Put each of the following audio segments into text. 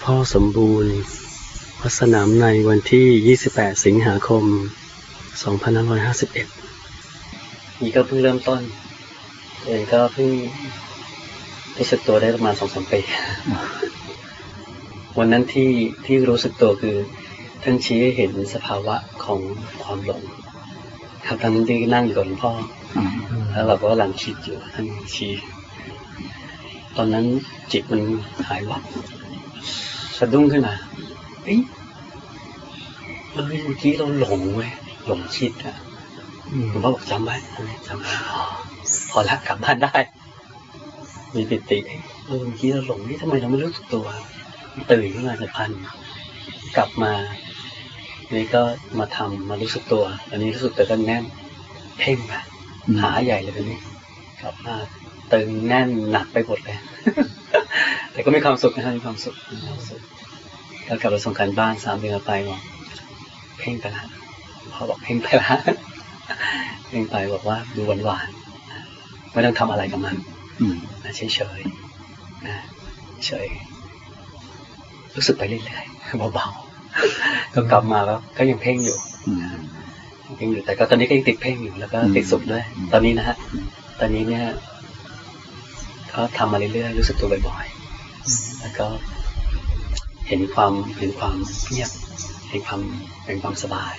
งพ่อสมบูรณ์วัดสนามในวันที่ 28 สิงหาคม 2551 นี่ก็เพิ่งเริ่มต้นเองก็เพิ่งรู้สึกตัวได้ประมาณสองสามปี วันนั้นที่ที่รู้สึกตัวคือท่านชี้ให้เห็นสภาวะของความหลง ครับท่านที่นั่งอยู่กับหลวงพ่อ แล้วเราก็กำลังคิดอยู่ท่านชี้ ตอนนั้นจิตมันหายวับ สะดุ้งขึ้นมาเอ้ยเอ้ยเมื่อกี้เราหลงเว้ยหลงคิดอะหลวงพ่อบอกจำไว้จำไว้อ๋อพอละกลับบ้านได้ มีปิติเออเมื่อกี้เราหลงนี่ทำไมเราไม่รู้สึกตัว ตื่นขึ้นมาจะพัน กลับมา นี่ก็มาทำมารู้สึกตัว อันนี้รู้สึกตัวก็แน่นเพ่งไปหาใหญ่เลยทีนี้ กลับมาตึงแน่นหนักไปหมดเลย แต่ก็มีความสุขนะฮะมีความสุขมีความสุขแล้วกลับไปส่งการบ้านสามเดือนไปบอกเพ่งไปละพอบอกเพ่งไปละเพ่งไปบอกว่าดูหวานหวานๆไม่ต้องทำอะไรกับมันนะเฉยเฉยๆนะเฉยรู้สึกไปเรื่อยๆเบาๆก็กลับมาแล้วก็ยังเพ่งอยู่เพ่งอยู่แต่ก็ตอนนี้ก็ยังติดเพ่งอยู่แล้วก็ติดสุขด้วย ตอนนี้นะฮะตอนนี้เนี่ย ก็ทำมาเรื่อยๆรู้สึกตัวบ่อยๆแล้วก็เห็นความเห็นความเงียบเห็นความเห็นความสบาย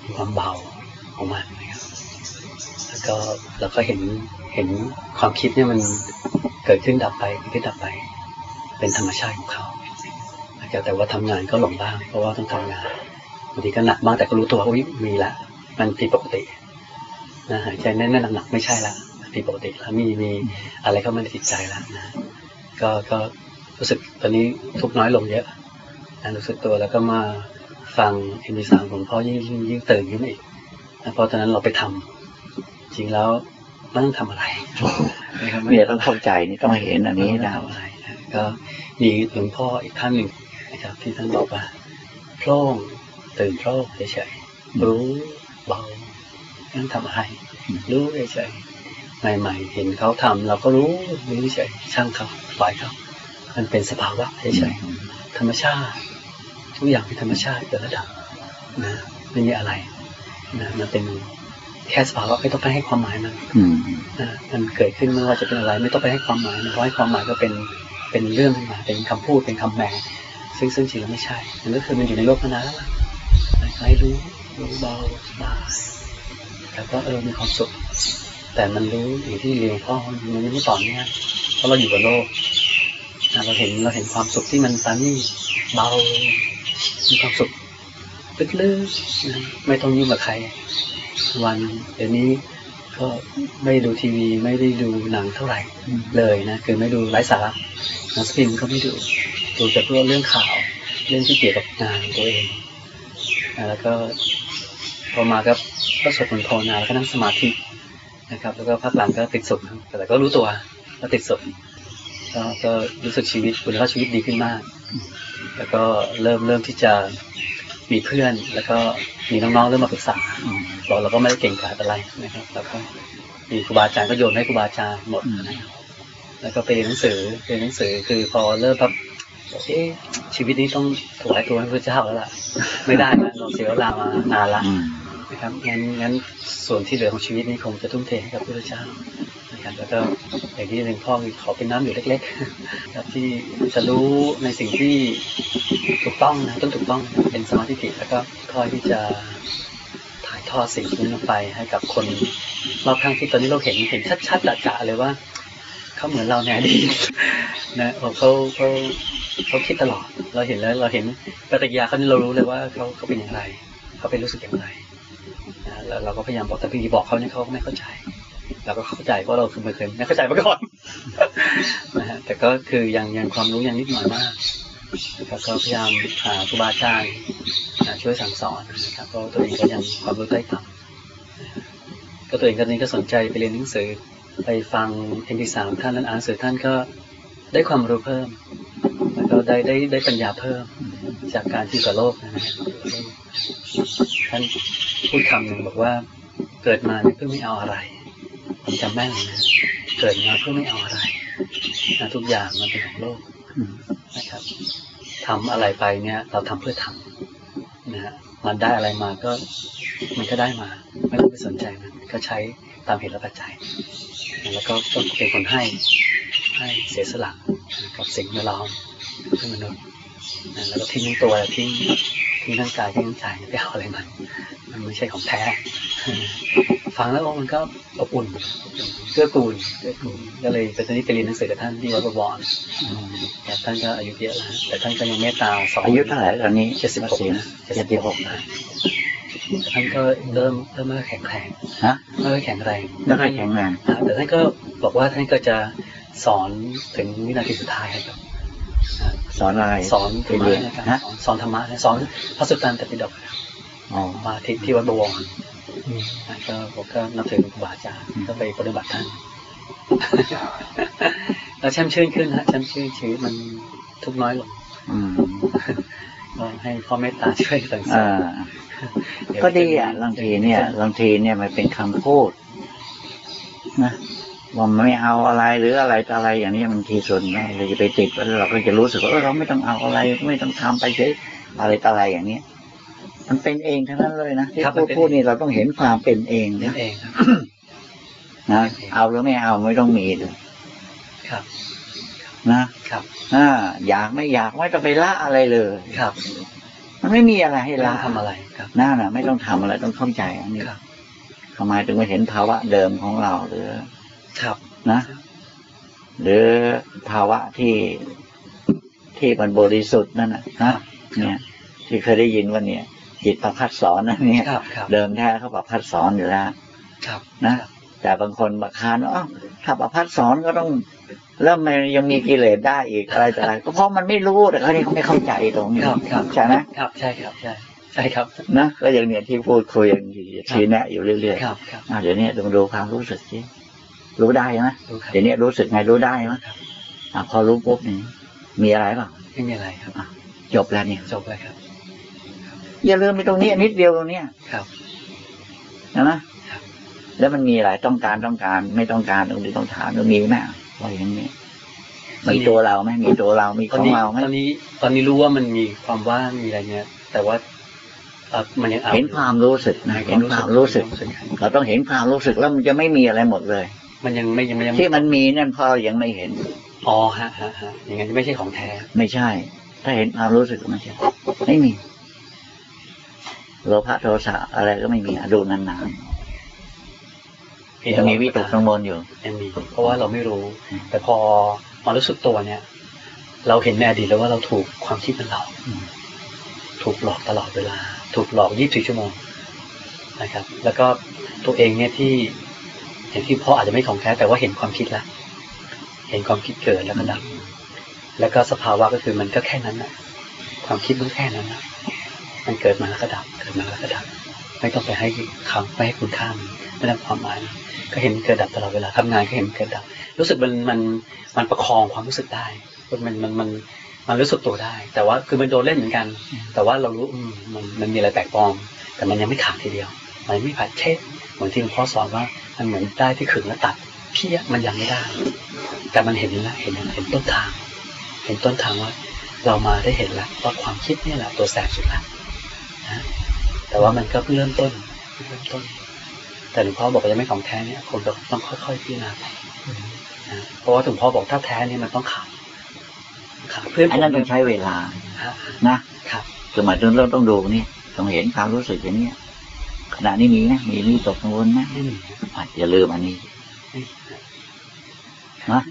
เห็นความเบาของมันนะครับแล้วก็แล้วก็เห็นเห็นความคิดเนี่ยมันเกิดขึ้นดับไปเกิดขึ้นดับไป เป็นธรรมชาติของเขาแต่ว่าทำงานก็หลงบ้าง เพราะว่าต้องทำงานบางทีก็หนักบ้างแต่ก็รู้ตัวว่ามีละ มันผิดปกตินะหายใจแน่นๆหนักๆไม่ใช่ละ ผิดปกติแล้วมีมีอะไรเข้ามาในจิตใจแล้วนะก็ก็รู้สึกตอนนี้ทุกข์น้อยลงเยอะนะรู้สึกตัวแล้วก็มาฟังเอ็นดีสามของพ่อยิ่งยิ่งยิ่งตื่นขึ้นมาอีกนะเพราะตอนนั้นเราไปทำจริงแล้วไม่ต้องทำอะไรนะครับเนี่ยต้องเข้าใจนี่ต้องเห็นอันนี้ไม่นะทำอะไรนะก็มีหลวงพ่ออีกท่านหนึ่งนะครับ ที่ท่านบอกว่าโพร่งตื่นโพร่งเฉยๆรู้เบาไม่ต้องทำอะไรรู้เฉยๆ ใหม่ ๆ เห็นเขาทำเราก็รู้รู้เฉยๆช่างเขาปล่อยเขามันเป็นสภาวะเฉยๆธรรมชาติ ทุกอย่างเป็นธรรมชาติเกิดระดับนะไม่มีอะไรนะมันเป็นแค่สภาวะไม่ต้องไปให้ความหมายมันอืมนะมันเกิดขึ้นไม่ว่าจะเป็นอะไร ไม่ต้องไปให้ความหมายมันเพราะให้ความหมายก็เป็นเป็นเรื่องขึ้นมาเป็นคำพูดเป็นคำแหมซึ่งซึ่งจริงแล้วไม่ใช่มันก็คือมันอยู่ในโลกมานานแล้วล่ะให้รู้รู้เบาสบายแล้วก็เออมีความสุข แต่มันรู้อย่างที่เรียนพ่อมันไม่ต่อเนื่องเพราะเราอยู่กับโลกเราเห็นเราเห็นความสุขที่มันตานี่เบามีความสุขลึกๆไม่ต้องยุ่งกับใคร วันเดี๋ยวนี้ก็ไม่ดูทีวีไม่ได้ดูหนังเท่าไหร่เลยนะคือไม่ดูไร้สาระหนังสปินก็ไม่ดูดูแต่เพวกเรื่องข่าวเรื่องที่เกี่ยวกับงานตัวเองแล้วก็พอมาก็ก็สวดมนต์ภาวนาแล้วก็นั่งสมาธิ นะครับ แล้วก็พักหลังก็ติดสุขแต่ก็รู้ตัวว่าติดสุขก็ก็รู้สึกชีวิตคุณภาพชีวิตดีขึ้นมาก แล้วก็เริ่มเริ่มที่จะมีเพื่อน แล้วก็มีน้องๆเริ่มมาปรึกษาเราเราก็ไม่ได้เก่งกาจอะไรนะครับ แล้วก็มีครูบาอาจารย์ก็โยนให้ครูบาอาจารย์หมดนะครับแล้วก็ไปเรียนหนังสือเรียนหนังสือคือพอเริ่มแบบเอ๊ะชีวิตนี้ต้องถวายตัวให้พระเจ้าแล้วล่ะ ไม่ได้นะเราเสียเวลามานานละ นะครับงั้นงั้นส่วนที่เหลือของชีวิตนี้คงจะทุ่มเทให้กับพระเจ้านะครับแล้วก็อย่างที่หลวงพ่อขอเป็นน้ำอยู่เล็กๆครับที่จะรู้ในสิ่งที่ถูกต้องนะต้องถูกต้องเป็นสมาธิิแล้วก็คอยที่จะถ่ายทอดสิ่งนี้ลงไปให้กับคนรอบข้างที่ตอนนี้เราเห็นเห็นชัดๆจะๆเลยว่าเขาเหมือนเราในอดีตนะเขาเขาเขาเขาคิดตลอด เราเห็นแล้วเราเห็นปฏิกิริยาเขานี่เรารู้เลยว่าเขาเขาเป็นอย่างไร เขาเป็นรู้สึกอย่างไร แล้วเราก็พยายามบอกแต่พี่บอกเขาเนี่ยเขาก็ไม่เข้าใจเราก็เข้าใจเพราะเราคือไม่เคยไม่เข้าใจมาก่อนนะฮะแต่ก็คือยังยังความรู้ยังนิดหน่อยมากนะครับก็พยายามหาครูบาอาจารย์ช่วยสั่งสอนนะครับเพราะตัวเองก็ยังความรู้ใต้ต่ำนะครับก็ตัวเองก็นี้ก็สนใจไปเรียนหนังสือไปฟังเอ็นดีสามท่านนั้นอ่านสือท่านก็ได้ความรู้เพิ่ม แล้วก็ได้ได้ได้ปัญญาเพิ่มจากการที่อยู่กับโลกนะฮะท่านพูดคำหนึ่งบอกว่า เกิดมาเพื่อไม่เอาอะไรผมจำแม่นเลยนะเกิดมาเพื่อไม่เอาอะไรนะทุกอย่างมันเป็นของโลกนะครับทำอะไรไปเนี่ย เราทำเพื่อทำนะฮะมันได้อะไรมาก็มันก็ได้มา ไม่ต้องไปสนใจมันก็ใช้ตามเหตุและปัจจัย แล้วก็ต้องเป็นคนให้ให้เสียสละกับสิ่งแวดล้อมเพื่อมนุษย์นะแล้วก็ทิ้งทั้งตัวทิ้งทิ้งทั้งกายทิ้งทั้งใจไม่เอาอะไรมันมันไม่ใช่ของแท้ ฟังแล้วมันก็อบอุ่นเกื้อกูลเกื้อกูลก็เลยไปตอนนี้ไปเรียนหนังสือกับท่านที่วัดบวรแต่ท่านก็อายุเยอะแล้วแต่ท่านก็ยังเมตตาสอนอายุเท่าไหร่ตอนนี้เจ็ดสิบหกวัดศรีนะเจ็ดสิบหกนะ ท่านก็เริ่มเริ่มไม่ค่อยแข็งแรงฮะไม่ค่อยแข็งแรงแล้วก็แข็งแรงอ่าแต่ท่านก็บอกว่าท่านก็จะสอนถึงวินาทีสุดท้ายครับสอนอะไรสอนธไปรรมะเรียนนะครับฮะสอนสอนธรรมะนะสอนพระสุตตันตปิฎกนะครับอ๋อมาที่ที่วัดบวรอ่าก็ผมก็นับถือครูบาอาจารย์ก็ไปปฏิบัติท่านแล้วแช่มชื่นขึ้นฮะแช่มชื่นชีวิตมันทุกข์น้อยลงอืมก็ ให้พ่อเมตตาช่วยสั่งสออ่านเยวก็ดีอะบางทีเนี่ยบางทีเนี่ยมันเป็นคำพูด นะว่าไม่เอาอะไรหรืออะไรต่ออะไรอย่างนี้บางทีส่วนมากเราจะไปติดแล้วเราก็จะรู้สึกว่าเออเราไม่ต้องเอาอะไรไม่ต้องทำไปเฉยอะไรต่ออะไรอย่างเนี้ยมันเป็นเองทั้งนั้นเลยนะที่พูดพูดนี่เราต้องเห็นความเป็นเองนั่นะนเองครับนะเอาหรือไม่เอาไม่ต้องมีเลยครับ นะครับอ่าอยากไม่อยากไม่ต้องไปละอะไรเลยครับ มันไม่มีอะไรให้ไม่ต้ละองทำอะไรครับนั่นน่ะ ไม่ต้องทำอะไรต้องเข้าใจอันนี้ครับทำไมถึงไม่เห็นภาวะเดิมของเราหรือ ครับนะ หรือภาวะที่ที่มันบริสุทธิ์นั่นนะนะเนี่ยที่เคยได้ยินว่าเนี่ย จิตประพัดสอนนั่นเนี่ยครับครับเดิมแท้เขาประพัดสอนอยู่แล้วครับนะแต่บางคนมาคานว่าอ้าวถ้าประพัดสอนก็ต้อง แล้วมันยังมีกิเลสได้อีกอะไรต่ออะไรก็เพราะมันไม่รู้แต่เขานี่เขาไม่เข้าใจตรงนี้ครับครับใช่ไหมครับใช่ครับใช่ใช่ครับนะก็อย่างเนี่ยที่พูดคุยอย่างชี้แนะอยู่เรื่อยครับครับๆอะเดี๋ยวนี้ต้องดูความรู้สึกสิรู้ได้ไหมดูครับเดี๋ยวนี้รู้สึกไงรู้ได้ไหมอะพอรู้ปุ๊บนี่มีอะไรเปล่าไม่มีอะไรครับจบแล้วเนี่ยจบเลยครับ อย่าลืมไปตรงนี้นิดเดียวตรงเนี้ยครับใช่ไหมครับแล้วมันมีอะไรต้องการต้องการ ไม่ต้องการตรงนี้ต้องถามตรงนี้ไหม ว่าอย่างนี้ มีตัวเราไหมมีตัวเรา มีตขอนองนี้เราไหมตอนนี้ ตอนนี้รู้ว่ามันมีความว่างมีอะไรเงี้ย แต่ว่าเอ่อมันยังเอาเห็นความรู้สึกนะเห็นความรู้สึก เราต้องเห็นความรู้สึกแล้วมันจะไม่มีอะไรหมดเลย มันยังไม่ยังไม่ยังที่มันมีนั่นเพราะเรายังไม่เห็นอ๋อฮะฮะฮะอย่างนั้นไม่ใช่ของแท้ ไม่ใช่ ถ้าเห็นความรู้สึกไม่ใช่ไม่มีโลภะโทสะอะไรก็ไม่มีอะดูนานๆ ยังมีวิตกกังวลอยู่ยังมีเพราะว่าเราไม่รู้ แต่พอมารู้สึกตัวเนี่ย เราเห็นในอดีตแล้วว่าเราถูกความคิดมันหลอกอืมถูกหลอกตลอดเวลา ถูกหลอก24ชั่วโมงนะครับ แล้วก็ตัวเองเนี่ยที่อย่างที่พ่ออาจจะไม่ของแท้แต่ว่าเห็นความคิดละเห็นความคิดเกิดแล้วก็ดับแล้วก็สภาวะก็คือมันก็แค่นั้นนะความคิดมันแค่นั้นนะมันเกิดมาแล้วก็ดับ เกิดมาแล้วก็ดับ ไม่ต้องไปให้คำไม่ให้คุณค่ามันไม่ได้ความหมายมัน ก็เห็นเกิดดับตลอดเวลาทำงานก็เห็นเกิดดับ รู้สึกมันมันมันประคองความรู้สึกได้ มันมันมันมันรู้สึกตัวได้ แต่ว่าคือมันโดนเล่นเหมือนกัน แต่ว่าเรารู้มันมันมีอะไรแปลกปลอม แต่มันยังไม่ขาดทีเดียว มันไม่ผ่านเช่นเหมือนที่หลวงพ่อสอนว่ามันเหมือนได้ที่ขึงแล้วตัดเพี้ยมันยังไม่ได้ แต่มันเห็นแล้วเห็นเห็นต้นทาง เห็นต้นทางว่า เรามาได้เห็นแล้วว่าความคิดนี่แหละตัวแสบสุดละนะแต่ว่ามันก็เพิ่งเริ่มต้นเพิ่งเริ่มต้น แต่หลวงพ่อบอกว่ายังไม่ของแท้เนี่ยคนก็ต้องค่อยๆพิจารณาไปนะเพราะว่าหลวงพ่อบอกถ้าแท้เนี่ยมันต้องขาดขาดเพื่อนผอันมนั้นต้องใช้เวลาฮะนะครับคือหมายถึงเราต้องดูนี่ต้องเห็นความรู้สึกอย่างเนี้ยขณะนี้มีนะมีวิตกกังวลนะไม่มีอะอย่าลืมอันนี้ไม่มีนะอะ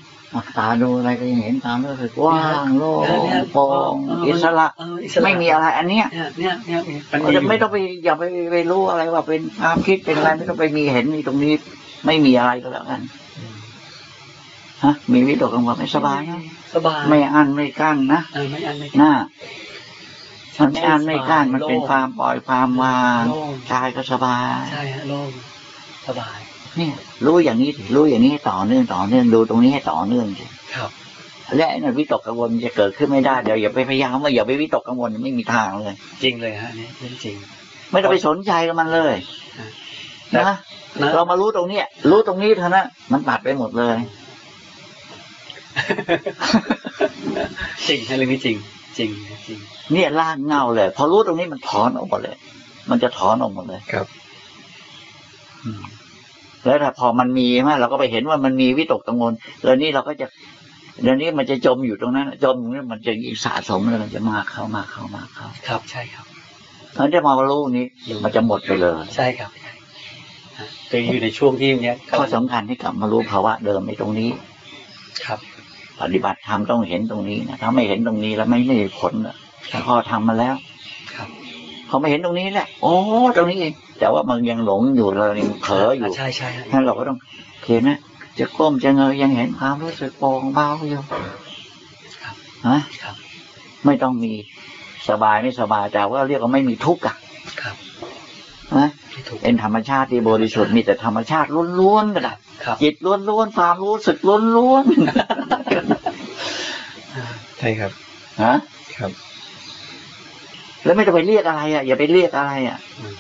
ตาดูอะไรก็ยังเห็นความรู้สึกว่างโล่งโปร่งอิสระเอออิสระไม่มีอะไร อันเนี้ยเนี่ยเนี่ยเนี่ยมันเรามีจะไม่ต้องไปอย่าไปไปรู้อะไรว่าเป็นความคิดเป็นอะไรไม่ต้องไปมีเห็นมีตรงนี้ ไม่มีอะไรก็แล้วกันฮะมีวิตกกังวลไม่สบายนะสบายไม่อันไม่กั้นนะเออไม่อันไม่หน้ามันไม่อันไม่กั้นมันเป็นความปล่อยความวางโล่งกายก็สบายใช่ฮะโล่งสบาย เนี่ย รู้อย่างนี้สิรู้อย่างนี้ให้ต่อเนื่องต่อเนื่องดูตรงนี้ให้ต่อเนื่องสิครับและไอ้นั่นวิตกกังวลจะเกิดขึ้นไม่ได้เดี๋ยวอย่าไปพยายามว่าอย่าไปวิตกกังวลไม่มีทางเลย จริงเลยฮะนี่เรื่องจริง ไม่ต้องไปสนใจกับมันเลยนะนะนะเรามารู้ตรงเนี้ยรู้ตรงนี้เท่านั้นมันตัดไปหมดเลยจริงฮะเรื่องนี้จริง จริงนะจริง เนี่ยลากเงาเลย พอรู้ตรงนี้มันถอนออกหมดเลย มันจะถอนออกหมดเลยครับ อืม แล้วถ้าพอมันมีใช่ไหมเราก็ไปเห็นว่ามันมีวิตกกังวลแล้วนี่เราก็จะเดี๋ยวนี้มันจะจมอยู่ตรงนั้น จมตรงนี้มันจะยิ่งสะสมเลยมันจะมากเข้ามากเข้ามากเข้าครับ ใช่ครับเพราะฉะนั้นจะมารู้นี้มันจะหมดไปเลย ใช่ครับฮะคืออยู่ในช่วงที่เนี้ยข้อสำคัญที่กลับมารู้ภาวะเดิมในตรงนี้ ครับ ปฏิบัติธรรมต้องเห็นตรงนี้นะถ้าไม่เห็นตรงนี้แล้วไม่ไม่มีผลอะพ่อทำมาแล้ว ครับเขาไม่เห็นตรงนี้แหละโอ้ตรงนี้เอง แต่ว่ามันยังหลงอยู่เรายังเผลออยู่ใช่ใช่ฮะนั้นเราก็ต้องเห็นนะจะก้มจะเงยยังเห็นความรู้สึกโปร่งเบาอยู่ครับฮะครับไม่ต้องมีสบายไม่สบายแต่ว่าเรียกว่าไม่มีทุกข์อะครับฮะที่ถูกเป็นธรรมชาติที่บริสุทธิ์มีแต่ธรรมชาติล้วนๆก็ได้ครับจิตล้วนๆความรู้สึกล้วนใช่ครับๆฮะครับ แล้วไม่ต้องไปเรียกอะไรอะอย่าไปเรียกอะไรอะอืม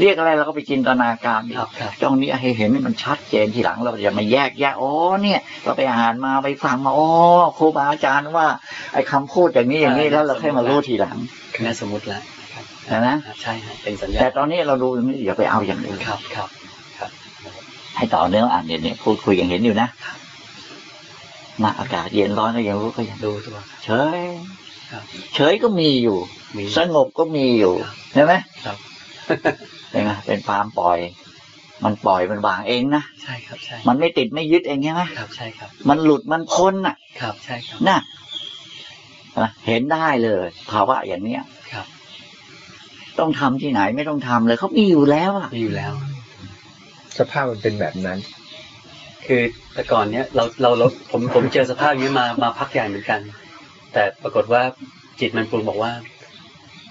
เรียกอะไรเราก็ไปจินตนาการดิครับครับจ้องนี้ให้เห็นให้มันชัดเจนทีหลังเราจะมาแยกแยะอ๋อเนี่ย เราไปอ่านมาไปฟังมาอ๋อครูบาอาจารย์ว่าไอ้คำพูดอย่างนี้อย่างนี้แล้วเราค่อยมารู้ทีหลังแม่สมมติแล้วครับนะนะใช่ฮะเป็นสัญญาแต่ตอนนี้เราดูอย่างนี้อย่าไปเอาอย่างอื่นครับ ครับ ให้ต่อเนื่องอ่านเนี่ยเนี่ยพูดคุยอย่างเห็นอยู่นะมาอากาศเย็นร้อนก็ยังรู้ก็ยังดูตัวเฉยครับเฉยก็มีอยู่มีสงบก็มีอยู่ครับใช่ไหม ครับเป็นไงเป็นความปล่อย มันปล่อยมันวางเองนะใช่ครับใช่มันไม่ติดไม่ยึดเองใช่ไหมครับใช่ครับ มันหลุดมันพ้นน่ะ ครับใช่ครับน่ะนะเห็นได้เลยภาวะอย่างเนี้ยครับ ต้องทำที่ไหนไม่ต้องทำเลยเขามีอยู่แล้วอะมีอยู่แล้ว สภาพมันเป็นแบบนั้น คือแต่ก่อนเนี้ยเราเราเราผมผมเจอสภาพอย่างนี้มามาพักใหญ่เหมือนกัน แต่ปรากฏว่าจิตมันปรุงบอกว่า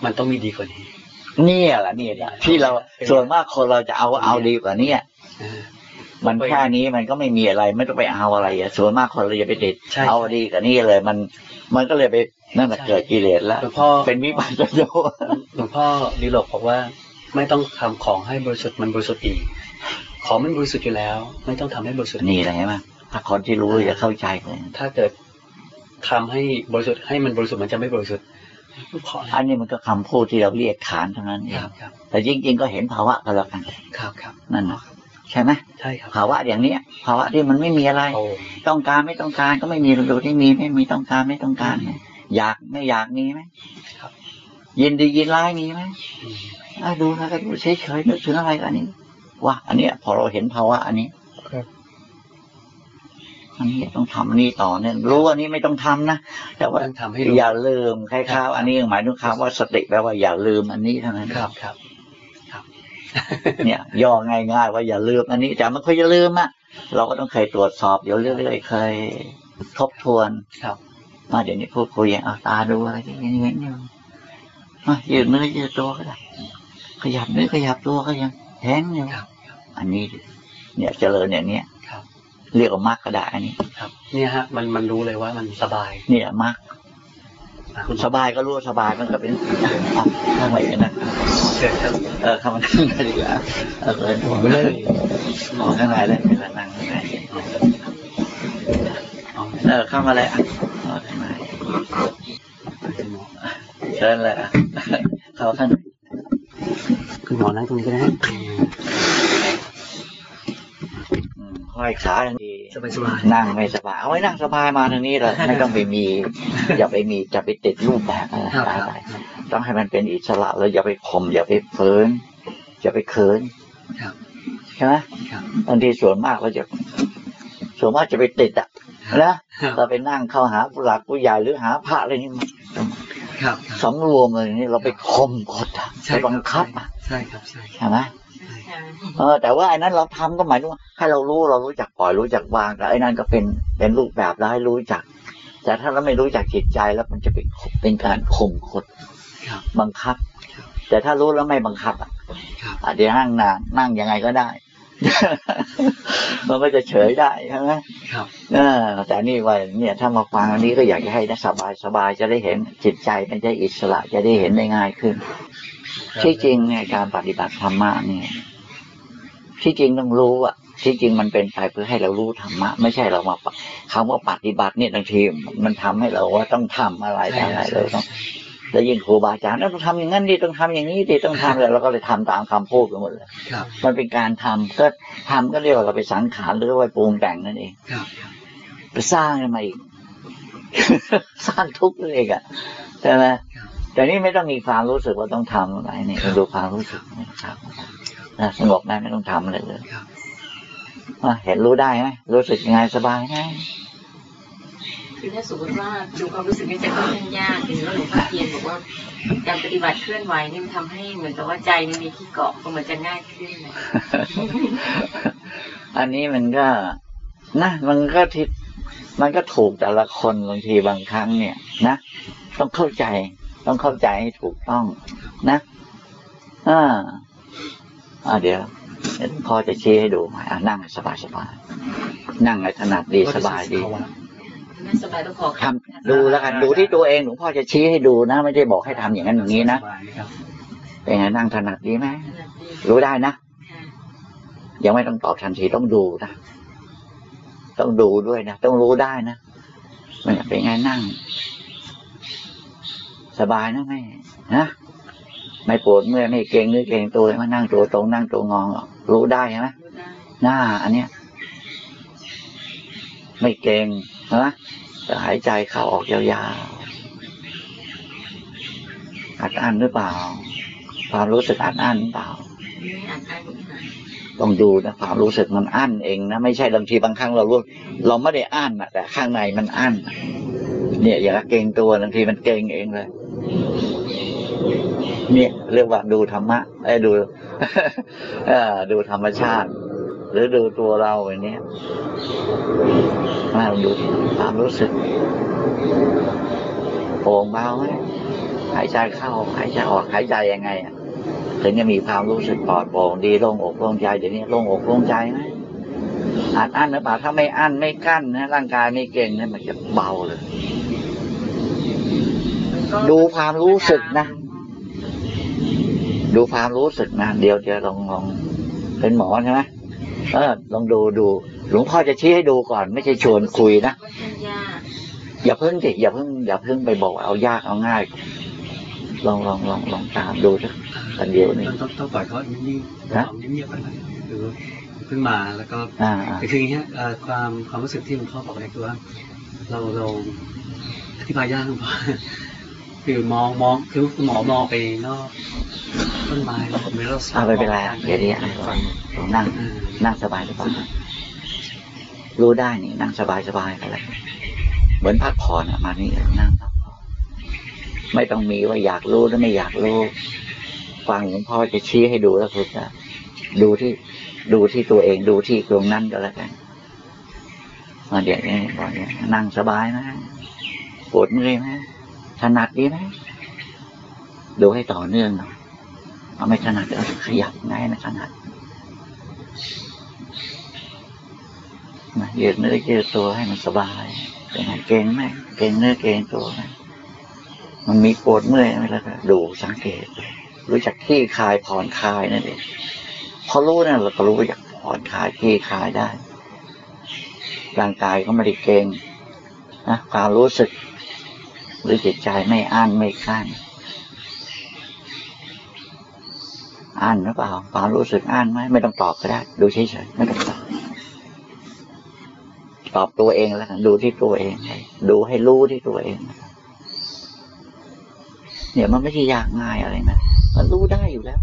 มันต้องมีดีกว่านี้ เนี่ยแหละเนี่ยแหละที่เราส่วนมากคนเราจะเอาเอาดีกว่าเนี้ยอ่ามันแค่นี้มันก็ไม่มีอะไรไม่ต้องไปเอาอะไรอะส่วนมากคนเราจะไปติดใช่เอาดีกว่านี้เลย มันมันก็เลยไปนั่นแหละใช่เกิดกิเลสแล้วหลวงพ่อเป็นวิปัสสนาหลวงพ่อดีโลกบอกว่า ไม่ต้องทำของให้บริสุทธิ์มันบริสุทธิ์อีกของมันบริสุทธิ์อยู่แล้ว ไม่ต้องทำให้บริสุทธิ์นี่แหละใช่ไหมถ้าคนที่รู้จะเข้าใจเลยถ้าเกิดทำให้บริสุทธิ์ให้มันบริสุทธิ์มันจะไม่บริสุทธิ์เพราะ อะไรอันนี้มันก็คำพูดที่เราเรียกขานเท่านั้นเอคงรับครับแต่จริง ๆ ก็เห็นภาวะกันแล้วกันครับครับนั่นนะใช่ไหมใช่ครับภาวะอย่างเนี้ยภาวะที่มันไม่มีอะไรโอ้ต้องการไม่ต้องการก็ไม่มีดูที่มีไม่มีต้องการไม่ต้องการไงอยากไม่อยากมีไหมครับยินดียินร้ายมีไหมอืมอะดูแล้วก็ดูเฉยเฉยๆนึกถึงอะไรกันนี้ว่าอันเนี้ยพอเราเห็นภาวะอันนี้ครับ อันนี้ต้องทำอันนี้ต่อเนี่ยรู้ว่าอันนี้ไม่ต้องทำนะแต่ว่าต้องทำให้รู้อย่าลืมคล้ายๆอันนี้หมายถึงคำว่าสติแปลว่าอย่าลืมอันนี้เท่านั้นครับครับเนี่ย ย่อง่ายๆว่าอย่าลืม อันนี้แต่มันเคยจะลืมอะเราก็ต้องเคยตรวจสอบอยู่เรื่อยๆเคยทบทวนครับ มาเดี๋ยวนี้พูดคุยอย่างเอาตาดูอะไรที่ยังเห็นอยู่มายืดเนื้อยืดตัวก็ได้ขยับเนื้อขยับตัวก็ยังแห้งอยู่ครับอันนี้ เนี่ยเจริญอย่างเนี้ยครับ เรียกว่ามรรคก็ได้อันนี้ครับ เนี่ยฮะ มันมันรู้เลยว่ามันสบาย เนี่ยมรรคอะคุณสบายก็รู้ว่าสบายมันก็เป็นอะข้างไหนกันนะเชิญครับเออเข้ามานั่งได้ดีกว่าเออเลยผมเลยขอข้างในเลยเวลานั่งข้างในเอาเออเข้ามาเลยอะเข้าข้างในคุณหมอเชิญเลยอะเข้าข้างในคุณหมอนั่งตรงนี้ก็ได้ฮะอืม ห้อยขาอย่างดีสบายสบายนั่งไม่สบายเอาไว้นั่งสบายมาทางนี้เลยไม่ต้องไปมี อย่าไปมีจะไปติดรูปแบบอะไรครับไปต้องให้มันเป็นอิสระแล้วอย่าไปข่มอย่าไปเฟินอย่าไปเขินครับใช่ไหมครับบางทีส่วนมากเราจะส่วนมากจะไปติดอะนะเราไปนั่งเข้าหาผู้หลักผู้ใหญ่หรือหาพระอะไรนี่มันครับสำรวมเลยนี่เราไปข่มกดอะไปบังคับอะใช่ครับใช่ใช่ไหม เออ แต่ว่าไอ้นั้นเราทำก็หมายถึงว่าให้เรารู้เรารู้จักปล่อยรู้จักวางแต่ไอ้นั่นก็เป็นเป็นรูปแบบแล้วให้รู้จัก แต่ถ้าเราไม่รู้จักจิตใจแล้วมันจะเป็นเป็นการข่มกดครับบังคับ แต่ถ้ารู้แล้วไม่บังคับอะครับอาจจะนั่งนานนั่งยังไงก็ได้มันก็จะเฉยได้ใช่ไหมครับเออแต่นี่ว่าเนี่ยถ้ามาฟังอันนี้ก็อยากจะให้นะสบายสบายจะได้เห็นจิตใจมันจะอิสระจะได้เห็นได้ง่ายขึ้น ที่จริงเนี่ยการปฏิบัติธรรมะเนี่ย ที่จริงต้องรู้อะที่จริงมันเป็นไปเพื่อให้เรารู้ธรรมะ ไม่ใช่เรามาปะคำว่าปฏิบัติเนี่ยบางทีมันทำให้เราว่าต้องทำอะไรต่ออะไรเราต้องแล้วยิ่งครูบาอาจารย์ต้องทำอย่างนั้นดิต้องทำอย่างนี้ดิต้องทำเลยเราก็เลยทำตามคำพูดไปหมดเลยครับมันเป็นการทำก็ทำก็เรียกว่าเราไปสังขารหรือว่าไปปรุงแต่งนั่นเองครับไปสร้างขึ้นมาอีก สร้างทุกข์เลยอะใช่ไหมแต่นี่ไม่ต้องมีความรู้สึกว่าต้องทำอะไรนี่ดูความรู้สึกนะครับนะ สงบได้ไม่ต้องทำอะไรเลยครับอะเห็นรู้ได้ไหมรู้สึกยังไงสบายไหมคือถ้าสมมติว่าดูความรู้สึกนี่จะค่อนข้างยากอย่างว่าหลวงพ่อเทียนบอกว่าการปฏิบัติเคลื่อนไหวนี่มันทำให้เหมือนกับว่าใจมันมีที่เกาะก็เหมือนจะง่ายขึ้นนะอันนี้มันก็นะมันก็ทิมันก็ถูกแต่ละคนบางทีบางครั้งเนี่ย นะต้องเข้าใจ ต้องเข้าใจให้ถูกต้อง นะอ่าอ่า เดี๋ยวเดี๋ยวพ่อจะชี้ให้ดูใหม่อะนั่งสบายสบายๆนั่งให้ถนัดดีสบายดีไม่สบายต้องขอทำดูแล้วกันดูที่ตัวเองหลวงพ่อจะชี้ให้ดูนะ ไม่ได้บอกให้ทำอย่างนั้นอย่างนี้นะสบายครับเป็นไงนั่งถนัดดีไหมขนาดดีรู้ได้นะค่ะยังไม่ต้องตอบทันทีต้องดูนะต้องดูด้วยนะต้องรู้ได้นะมันเป็นไงนั่ง สบายนะแม่นะ ไม่ปวดเมื่อยไม่เกรงเนื้อเกรงตัวมานั่งตัวตรงนั่งตัวงองหรอกรู้ได้ใช่ไหมหน้า อันเนี้ย ไม่เกรงนะแต่หายใจเข้าออกยาวๆอัดอั้นหรือเปล่า ความรู้สึกอัดอั้นหรือเปล่าต้องดูนะความรู้สึกมันอั้นเองนะไม่ใช่บางทีบางครั้งเรารู้เราไม่ได้อั้นนะแต่ข้างในมันอั้นเนี่ย อย่างเกรงตัวบางทีมันเกรงเองเลย เนี่ยเรียกว่าดูธรรมะไอ้ยดูเออดูธรรมชาติ หรือดูตัวเราอย่างเนี้ยมาดูความรู้สึกโปร่งเบาไหมหายใจเข้าหายใจออกหายใจยังไงอะถึงจะมีความรู้สึกปลอดโปร่งดีโล่งอกโล่งใจเดี๋ยวนี้โล่งอกโล่งใจไหมอาจอั้นหรือเปล่าถ้าไม่อั้นไม่กั้นนะร่างกายไม่เก่งนะมันจะเบาเลยมันก็ดูความรู้สึกนะ ดูความรู้สึกนะเดี๋ยวจะลองลองเป็นหมอใช่ไหมเออลองดูดูหลวงพ่อจะชี้ให้ดูก่อน ไม่ใช่ชวนคุยนะค่อนข้างยากอย่าเพิ่งสิอย่าเพิ่งอย่าเพิ่งไปบอกว่าเอายากเอาง่าย ลองลองลองลองตามดูสักกันเดียวหนึงต้องต้องต้องปล่อยเขานิ่งๆฮะเอาเงียบๆไปหน่อยคือเพิ่งมาแล้วก็อ่าอ่าแต่คืออย่างเงี้ยเอ่อความความรู้สึกที่หลวงพ่อบอกเลยคือว่า เราเราอธิบายยากหลวงพ่อ คือมองมองคือหมอมองไปนอกต้นไม้แล้วผมไม่รู้เอาไม่เป็นไรเดี๋ยวนี้อะฟังลองนั่งอ่านั่งสบายสบายรู้ได้นี่นั่งสบายสบายอะไรเหมือนพักผ่อนอะมานี่นั่งพักผ่อนไม่ต้องมีว่าอยากรู้หรือไม่อยากรู้ฟังหลวงพ่อจะชี้ให้ดูแล้วคุณจะดูที่ดูที่ตัวเองดูที่ตรงนั้นก็แล้วกันมาเดี๋ยวนี้บอกเนี่ยนั่งสบายไหมปวดเมื่อยไหม ถนัดดีไหมดูให้ต่อเนื่องหน่อยเอาไม่ถนัดเอาขยับง่ายนะถนัดนะยืดเนื้อยืดตัวให้มันสบายเป็นไงเก่งไหมเก่งเนื้อเก่งตัวไหมมันมีปวดเมื่อยไหมแล้วก็ดูสังเกต รู้จักขี้คลายผ่อนคลายนั่นเองพอรู้นั่นเราก็รู้ว่าอยากผ่อนคลายขี้คลายได้ ร่างกายก็ไม่ได้เก่งนะความรู้สึก หรือจิตใจไม่อั้นไม่ขั้นอั้นหรือเปล่าความรู้สึกอั้นไหมไม่ต้องตอบก็ได้ ดูเฉยๆไม่ต้องตอบตอบตัวเองแล้วกันดูที่ตัวเอง ดูให้รู้ที่ตัวเองเนี่ยมันไม่ใช่ยากง่ายอะไรนะมันรู้ได้อยู่แล้ว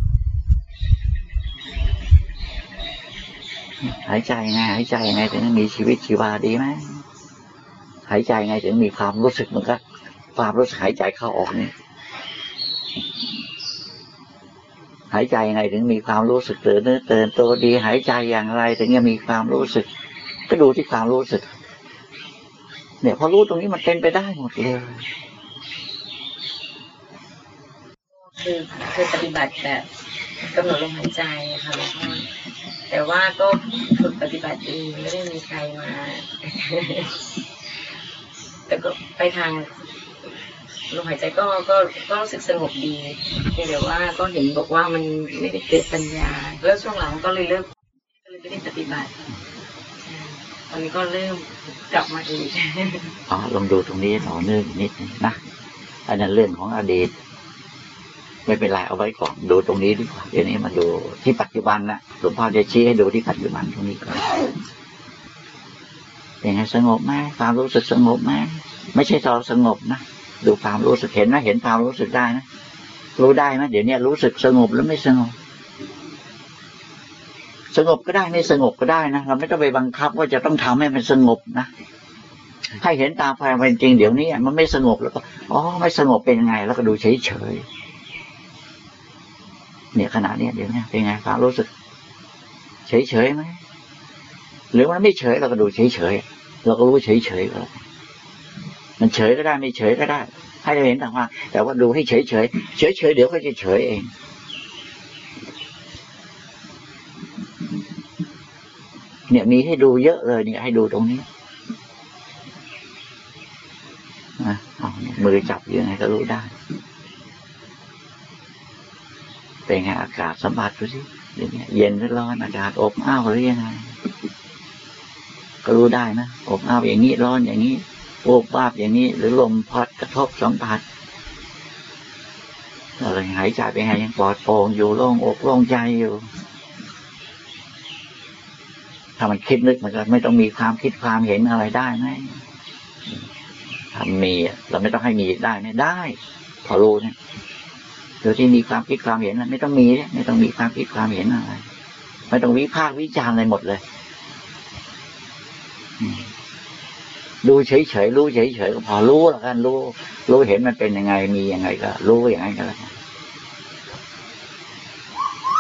หายใจไงหายใจไงถึงมีชีวิตชีวาดีไหมหายใจไงถึงมีความรู้สึกมันก็ ความรู้สึกหายใจเข้าออกนี่หายใจไงถึงมีความรู้สึกเตื่นเนื้อนตัวดี หายใจอย่างไร ถึงจะมีความรู้สึก ก็ดูที่ความรู้สึก เนี่ยพอรู้ตรงนี้มันเป็นไปได้หมดเลยคือคือปฏิบัติแบบกำหนดลมหายใจค่ะหลวงพ่อแต่ว่าก็ฝึกปฏิบัติเองไม่ได้มีใครมา แต่ก็ไปทาง ลมหายใจก็ก็ก็รู้สึกสงบดีเพียงแต่ว่าก็เห็นบอกว่ามันไม่ได้เกิดปัญญา แล้วช่วงหลังก็เลยเลิกเลยไม่ได้ปฏิบัติตอนนี้ก็เริ่มกลับมาอีกอ๋อลองดูตรงนี้ต่อเนื่องนิดนึงนะอันนั้นเรื่องของอดีต ไม่เป็นไรเอาไว้ก่อนดูตรงนี้ดีกว่าเดี๋ยวนี้มาดูที่ปัจจุบันนะหลวงพ่อจะชี้ให้ดูที่ปัจจุบันตรงนี้ก่อนเป็นไงสงบไหมความรู้สึกสงบไหมไม่ใช่เราสงบนะ ดูความรู้สึกเห็นนะเห็นความรู้สึกได้นะรู้ได้ไหมเดี๋ยวนี้รู้สึกสงบหรือไม่สงบ สงบก็ได้ไม่สงบก็ได้นะเราไม่ต้องไปบังคับว่าจะต้องทำให้มันสงบนะให้เห็นตามความเป็นจริงเดี๋ยวนี้มันไม่สงบแล้วก็อ๋อไม่สงบเป็นยังไง แล้วก็ดูเฉยเฉยเนี่ยขณะเนี้ยเดี๋ยวนี้เป็นไงความรู้สึก เฉยเฉยไหมหรือมันไม่เฉยเราก็ดูเฉยเฉยเราก็รู้เฉยเฉยก็แล้ว มันเฉยก็ได้ไม่เฉยก็ได้ ให้เราเห็นตามควาแต่ว่าดูให้เฉยเฉยเฉยเฉยเดี๋ยวก็จะเฉยเอง เนี่ยมีให้ดูเยอะเลย เนี่ย ให้ดูตรงนี้นะมือจับอยังไงก็รู้ได้เป็นไงอากาศสัมผัสดูสิเดี๋ยวนี้เย็นหรือร้อนอากาศอบอ้าวหรือยังไงก็รู้ได้นะอบอ้าวอย่างนี้ร้อนอย่างนี้ โอบวาบอย่างนี้ หรือลมพัดกระทบสัมผัสอะไรหายใจเป็นไงยังปลอดโปร่งอยู่โล่งอกโล่งใจอยู่ ถ้ามันคิดนึกมันก็ไม่ต้องมีความคิดความเห็นอะไรได้ไหมถ้ามีเราไม่ต้องให้มีได้ไหมได้ พอรู้เนี่ยโดยที่มีความคิดความเห็นไม่ต้องมีไม่ต้องมีความคิดความเห็นอะไร ไม่ต้องวิพากษ์วิจารณ์อะไรหมดเลยอืม ดูเฉยๆรู้เฉยๆก็พอรู้แล้วกันรู้ รู้เห็นมันเป็นยังไงมียังไงก็ รู้อย่างนั้นก็แล้ว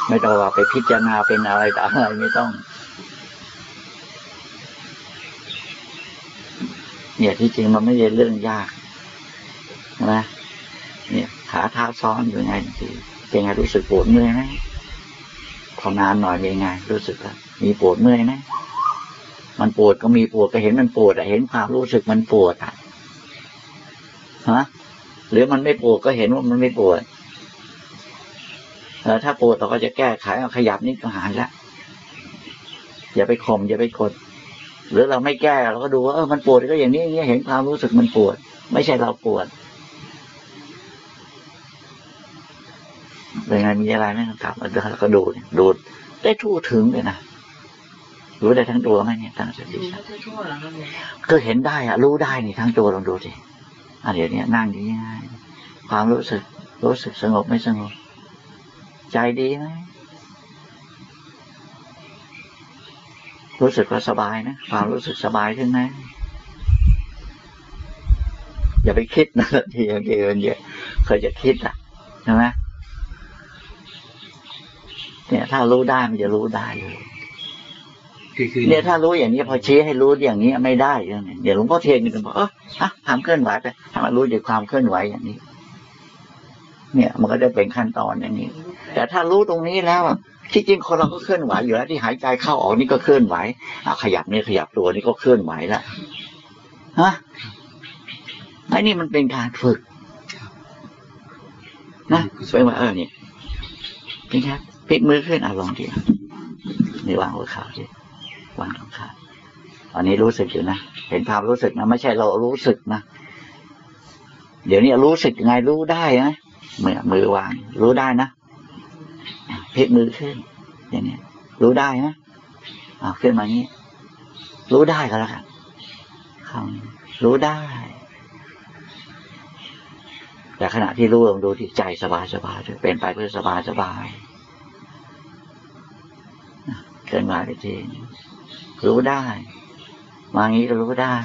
ไม่ต้องว่าไปพิจารณาเป็นอะไรต่ออะไรไม่ต้อง เนี่ยที่จริงมันไม่ใช่เรื่องยากใช่ไหมเนี่ยขาเท้าซ้อนอยู่ไงทีเป็นไงรู้สึกปวดเมื่อยไหมพอนานหน่อยเป็นไงรู้สึกว่ามีปวดเมื่อยไหม มันปวดก็มีปวดก็เห็นมันปวดอะเห็นความรู้สึกมันปวดอะฮะหรือมันไม่ปวดก็เห็นว่ามันไม่ปวดเออถ้าปวดเราก็จะแก้ไขเอาขยับนิดก็หายละอย่าไปข่มอย่าไปกด หรือเราไม่แก้เราก็ดูว่าเออมันปวดก็อย่างนี้อย่างนี้เห็นความรู้สึกมันปวด ไม่ใช่เราปวดเป็นไงมีอะไรไหมครับเราก็ดูดูได้ทั่วถึงเลยนะ รู้ได้ทั้งตัวไหมเนี่ยตั้งสติดูไม่ทั่วๆหรอครับหลวงพ่อก็เห็นได้อะรู้ได้นี่ทั้งตัวลองดูสิอะเดี๋ยวนี้นั่งอยู่ยังไงความรู้สึก รู้สึกสงบไม่สงบ ใจดีไหมรู้สึกว่าสบายนะความรู้สึกสบายขึ้นไหมอย่าไปคิดนะทีเดียวเยอะเคยจะคิดอะใช่ไหมเนี่ยถ้ารู้ได้มันจะรู้ได้เลย คือคือเนี่ยถ้ารู้อย่างนี้พอชี้ให้รู้อย่างนี้ไม่ได้เนี่ยเดี๋ยวหลวงพ่อเทียนก็จะบอกเออทำเคลื่อนไหวไปให้มันรู้จากความเคลื่อนไหวอย่างนี้ เนี่ย มันก็จะเป็นขั้นตอนอย่างนี้ แต่ถ้ารู้ตรงนี้แล้วที่จริงคนเราก็เคลื่อนไหวอยู่แล้วที่หายใจเข้าออกนี่ก็เคลื่อนไหวอะขยับนี่ขยับตัวนี่ก็เคลื่อนไหวแล้วฮะไอ้นี่มันเป็นการฝึกนะเป็นว่าเออเนี่ยเป็นครับพลิกมือขึ้นอะลองทีนี่วางหัวข่าที วางตรงขาอันนี้รู้สึกอยู่นะ เห็นความรู้สึกนะ ไม่ใช่เรารู้สึกนะ เดี๋ยวนี้รู้สึกยังไงรู้ได้นะมือมือวาง รู้ได้นะพลิกมือขึ้น อย่างนี้รู้ได้นะเอาขึ้นมาอย่างนี้ รู้ได้ก็แล้วกันคำรู้ได้ แต่ขณะที่รู้ลองดูที่ใจสบายสบายเป็นไปเพื่อสบายสบายเคลื่อนไหวไปที รู้ได้ มาอย่างนี้ก็รู้ได้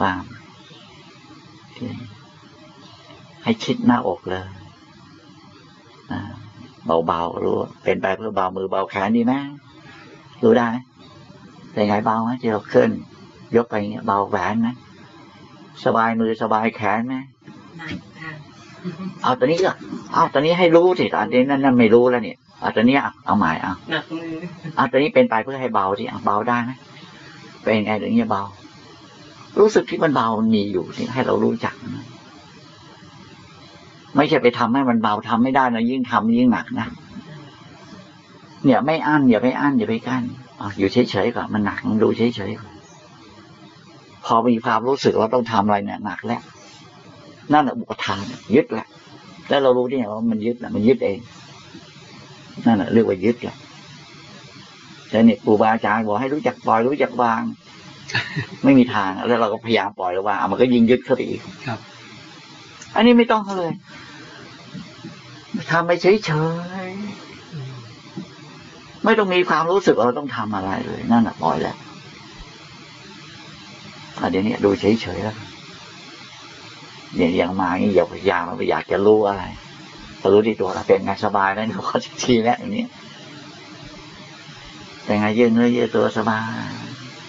วางให้ชิดหน้าอกเลยอ่าเบาๆรู้ว่าเป็นไปเพื่อเบามือเบาแขนดีไหมรู้ได้ไหมเป็นไงเบาไหมที่เราเคลื่อนยกไปอย่างเงี้ยเบาแหวนไหมสบายมือสบายแขนไหมหนักค่ะเอาตอนนี้ก็เอาตอนนี้ให้รู้สิตอนนี้นั่นนั่นไม่รู้แล้วเนี่ย เอาตอนนี้เอาเอาใหม่เอาหนักมือเอาตอนนี้เป็นไปเพื่อให้เบาที่เอาเบาได้ไหมเป็นไงถึงจะเบา รู้สึกที่มันเบามันมีอยู่ที่ให้เรารู้จักนะไม่ใช่ไปทำให้มันเบาทำไม่ได้นะยิ่งทำยิ่งหนักนะเนี่ยไม่อั้นอย่าไปอั้นอย่าไปกั้นอะอยู่เฉยๆก่อนมันหนักมันดูเฉยๆก่อนพอมีความรู้สึกว่าต้องทำอะไรเนี่ยหนักแล้วนั่นแหละอุปทานยึดแหละแล้วเรารู้ได้ไงว่ามันยึดนะมันยึดเอง นั่นแหละเรียกว่ายึดแหละแต่เนี่ยครูบาอาจารย์บอกให้รู้จักปล่อยรู้จักวาง ไม่มีทางแล้วเราก็พยายามปล่อยแล้ววางอะมันก็ยิ่งยึดเข้าไปอีกครับ อันนี้ไม่ต้องเลยทำไปเฉยๆไม่ต้องมีความรู้สึกว่าเราต้องทำอะไรเลย นั่นแหะปล่อยแล้วอะเดี๋ยวนี้ดูเฉยๆแล้วอย่างอย่างมาอย่างนี้อย่าพยายามว่าอยากจะรู้อะไร ก็รู้ที่ตัวเราเป็นไงสบายแล้วนี่พอทีแล้วอย่างนี้เป็นไงยืดเนื้อยืดตัวสบาย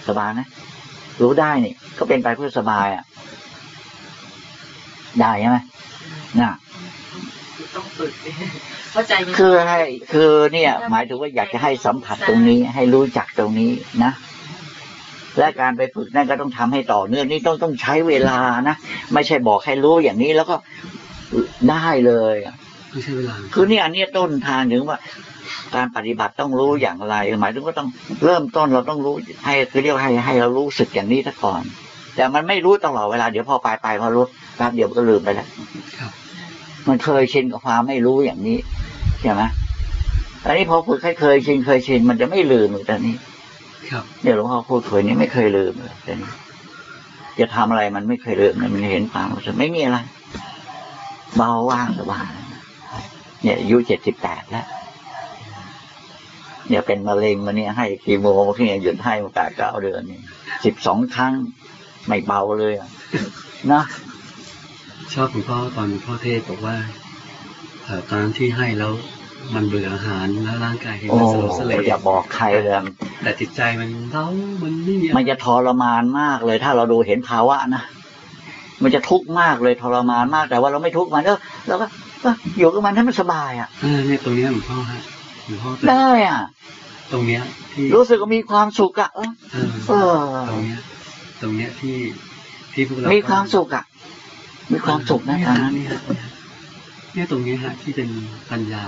สบายนะ รู้ได้นี่ก็เป็นไปเพื่อสบายอะ ได้ใช่ไหมน่ะต้องฝึกเข้าใจไหมคือให้คือเนี่ย หมายถึงว่าอยากจะให้สัมผัสตรงนี้ ให้รู้จักตรงนี้นะและการไปฝึกนั่นก็ต้องทำให้ต่อเนื่องนี่ต้องต้องใช้เวลานะ ไม่ใช่บอกให้รู้อย่างนี้แล้วก็ได้เลยอะ ไม่ใช่เวลา คือเนี่ยอันเนี้ยต้นทางถึงว่า การปฏิบัติต้องรู้อย่างไร หมายถึงว่าต้องเริ่มต้นเราต้องรู้ให้คือเรียกว่าให้ให้เรารู้สึกอย่างนี้ซะก่อน แต่มันไม่รู้ตลอดเวลาเดี๋ยวพอไปไปพอรู้แป๊บเดียวมันก็ลืมไปแล้วครับมันเคยชินกับความไม่รู้อย่างนี้ใช่ไหมอันนี้พอฝึกให้เคยชินเคยชินมันจะไม่ลืมเลยตอนนี้ ครับเนี่ยหลวงพ่อพูดเคยนี้ไม่เคยลืมเลยตอนนี้จะทำอะไรมันไม่เคยลืมเลยมันเห็นความรู้สึกไม่มีอะไร เบาว่างสบาย เนี่ยอายุเจ็ดสิบแปดแล้วเนี่ยเป็นมะเร็งมาเนี่ยให้คีโมที่เนี่ยหยุดให้มาแปดเก้าเดือนนี่สิบสองครั้งไม่เบาเลยอะนะชอบหลวงพ่อตอนหลวงพ่อเทศบอกว่าเอ่อตอนนั้นที่ให้แล้วมันเบื่ออาหารแล้วร่างกายเห็นโอ้มันสลบสลายอย่าบอกใครเลยแต่จิตใจมันเล้ามันไม่มีมันจะทรมานมากเลย ถ้าเราดูเห็นภาวะนะมันจะทุกข์มากเลยทรมานมากแต่ว่าเราไม่ทุกข์มันก็เราก็ ก็อยู่กับมันให้มันสบายอะเออเนี่ยตรงเนี้ยหลวงพ่อฮะหลวงพ่อได้อะ ตรงเนี้ยที่รู้สึกว่ามีความสุขอะเออเออเออตรงเนี้ย ตรงเนี้ยที่ที่พวกเรามีมีความสุขอะ มีความสุขนะตอนนั้นเนี่ยฮะเนี่ยตรงเนี้ยฮะ ที่เป็นปัญญา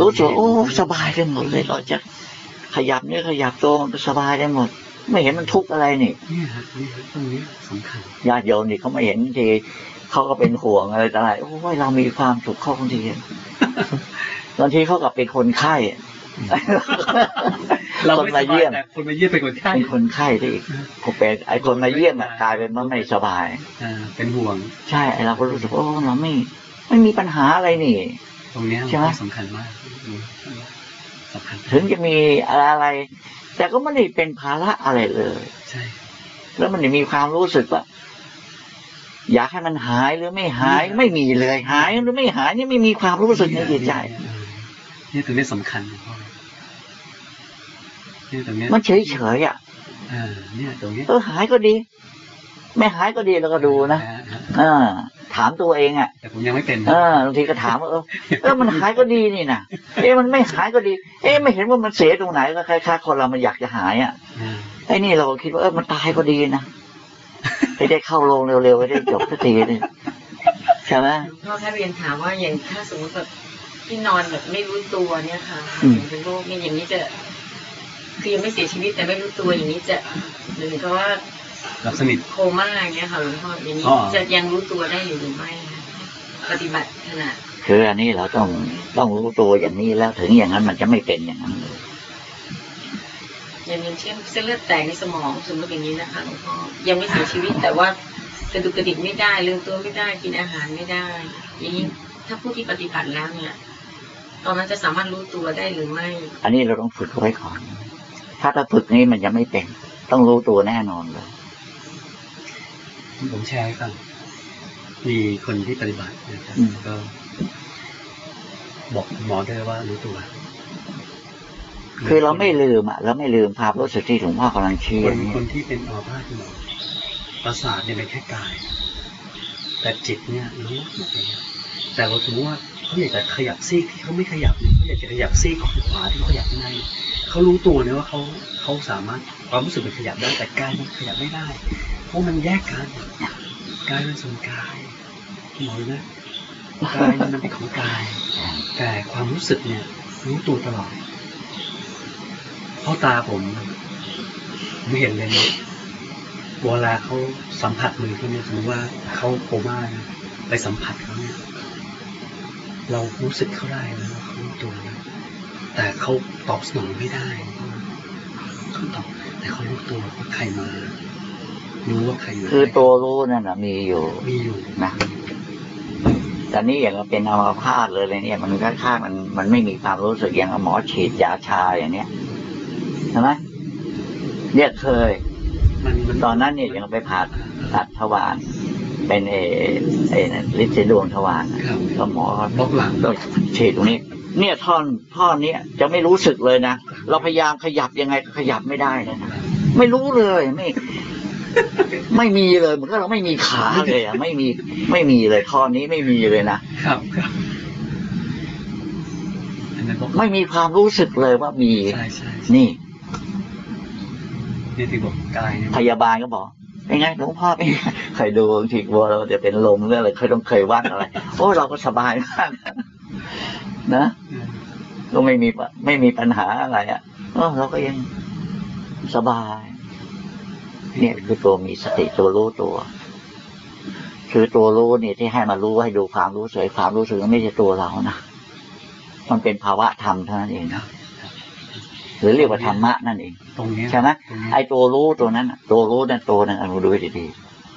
รู้สึกว่าโอ้สบายไปหมดเลยเราจะขยับเนี่ยขยับตัวมันก็สบายได้หมด ไม่เห็นมันทุกข์อะไรนี่เนี่ยฮะเนี่ยฮะตรงเนี้ยสำคัญญาติโยมนี่เขาไม่เห็นที เขาก็เป็นห่วงอะไรต่ออะไรโอ้ยเรามีความสุขเข้าบางทีบางทีเขากับเป็นคนไข้คนมาเยี่ยมแต่คนมาเยี่ยมเป็นคนไข้เป็นคนไข้ที่อีกผมเป็นไอ้คนมาเยี่ยมอะกลายเป็นว่าไม่สบายอ่าเป็นห่วง ใช่ไอ้เราก็รู้สึกว่าโอ้เราไม่ไม่มีปัญหาอะไรนี่ ตรงเนี้ยใช่ไหมสำคัญมากสำคัญถึงจะมีอะไรอะไร แต่ก็ไม่ได้เป็นภาระอะไรเลย ใช่ แล้วมันจะมีความรู้สึกว่า อยากให้มันหายหรือไม่หายไม่มีเลย หายหรือไม่หายนี่ไม่มีความรู้สึกในจิตใจเออเนี่ยตรงเนี้ยสำคัญพ่อเนี่ยตรงเนี้ยมันเฉยเฉยๆอะเออเนี่ยตรงเนี้ยเออหายก็ดี ไม่หายก็ดีแล้วก็ดูนะฮฮเออถามตัวเองอะแต่ผมยังไม่เป็นเออบางทีก็ถามว่าเออเออมันหายก็ดีนี่นะเอ๊ะมันไม่หายก็ดี เอ๊ะไม่เห็นว่ามันเสียตรงไหนก็คล้ายๆคนเรามันอยากจะหายอะอ่าไอ้นี่เราก็คิดว่าเออมันตายก็ดีนะ ให้ได้เข้าโรงเร็วๆให้ได้จบสักทีนึงใช่ไหมหลวงพ่อถ้าเรียนถามว่าอย่างถ้าสมมติแบบที่นอนแบบไม่รู้ตัวเนี่ยค่ะเป็นโรคเนี่ยอย่างนี้จะคือยังไม่เสียชีวิตแต่ไม่รู้ตัวอย่างนี้จะหรือเพราะว่าหลับสนิทโคม่าอย่างเงี้ยค่ะหลวงพ่ออย่างนี้อ๋อจะยังรู้ตัวได้อยู่หรือไม่คะปฏิบัติขนาดคืออันนี้เราต้องต้องรู้ตัวอย่างนี้แล้วถึงอย่างนั้นมันจะไม่เป็นอย่างนั้นเลย อย่างอย่างเช่นเส้นเลือดแตกในสมองสมมติอย่างนี้นะคะหลวงพ่อยังไม่เสียชีวิตแต่ว่ากระดุกกระดิกไม่ได้ลืมตัวไม่ได้กินอาหารไม่ได้ อย่างนี้ถ้าผู้ที่ปฏิบัติแล้วเนี่ย ตอนนั้นจะสามารถรู้ตัวได้หรือไม่ อันนี้เราต้องฝึกเอาไว้ก่อน ถ้าถ้าฝึกนี้มันจะไม่เป็น ต้องรู้ตัวแน่นอนเลยผมแชร์ให้ฟังมีคนที่ปฏิบัตินะครับอืมก็บอกหมอด้วยว่ารู้ตัว คือเราไม่ลืมอะเราไม่ลืมความรู้สึกที่หลวงพ่อกำลังชี้คอนย่างนี้คนที่เป็นอัมพาตที่ประสาทเนี่ยเป็นแค่กาย แต่จิตเนี่ยรู้หมดเลยแต่เราสมมติว่าเขาอยากจะขยับซีกที่เขาไม่ขยับเนี่ยเขาอยากจะขยับซีกของขวาที่เขาขยับไม่ได้เขารู้ตัวเนะว่าเขาเขาสามารถความรู้สึกมันขยับได้แต่กายมันขยับไม่ได้เพราะมันแยกกันกายเป็นส่วนกายหมอนะกายมันเป็นของกาย แต่ความรู้สึกเนี่ยรู้ตัวตลอด เพราะตาผมไม่เห็นเลยนะเวลาเขาสัมผัสมือเขาเนี่ยสมมติว่าเขาโคม่านะไปสัมผัสเขาเนี่ยเรารู้สึกเขาได้นะว่าเขารู้ตัวนะแต่เขาตอบสนองไม่ได้เขาตอบแต่เขารู้ตัวว่าใครมารู้ว่าใครอยู่คือตัวรู้นั่นนะมีอยู่มีอยู่นะแต่นี่อย่างเราเป็นอัมพาตเลยเลยเนี่ย มันค่อนข้างมันมันไม่มีความรู้สึกอย่างหมอฉีดยาชาอย่างเนี้ย ใช่ไหมเนี่ยเคยมันมันตอนนั้นเนี่ยยังไปผ่าตัดทวารเป็นเอเอนั่นลิซิดวงทวารครับก็หมอบล็อกหลังก็ฉีดตรงนี้ เนี่ยท่อนท่อนเนี้ยจะไม่รู้สึกเลยนะเราพยายามขยับยังไงก็ขยับไม่ได้เลยนะไม่รู้เลยไม่ ไม่มีเลยเหมือนกับเราไม่มีขาเลยอะไม่มีไม่มีเลยท่อนนี้ไม่มีเลยนะครับครับอันนั้นบอกไม่มีความรู้สึกเลยว่ามีใช่ใช่นี่ นี่ที่บอกกายเนี่ยพยาบาลก็บอกเป็นไงหลวงพ่อเป็นไงเคยดูทีกลัวเราจะเป็นลมเรื่องอะไรเคยต้องเคยวัดอะไรโอ้เราก็สบายมากนะก็ไม่มีปะไม่มีปัญหาอะไรอะเออเราก็ยังสบาย เนี่ยคือตัวมีสติตัวรู้ตัว คือตัวรู้เนี่ยที่ให้มารู้ให้ดูความรู้สึกความรู้สึกไม่ใช่ตัวเรานะมันเป็นภาวะธรรมเท่านั้นเองนะ หรือเรียกว่าธรรมะนั่นเองตรงเนี้ยใช่ไหมตรงเนี้ยไอ้ตัวรู้ตัวนั้นน่ะตัวรู้นั่นตัวนั้นเอาดูให้ดี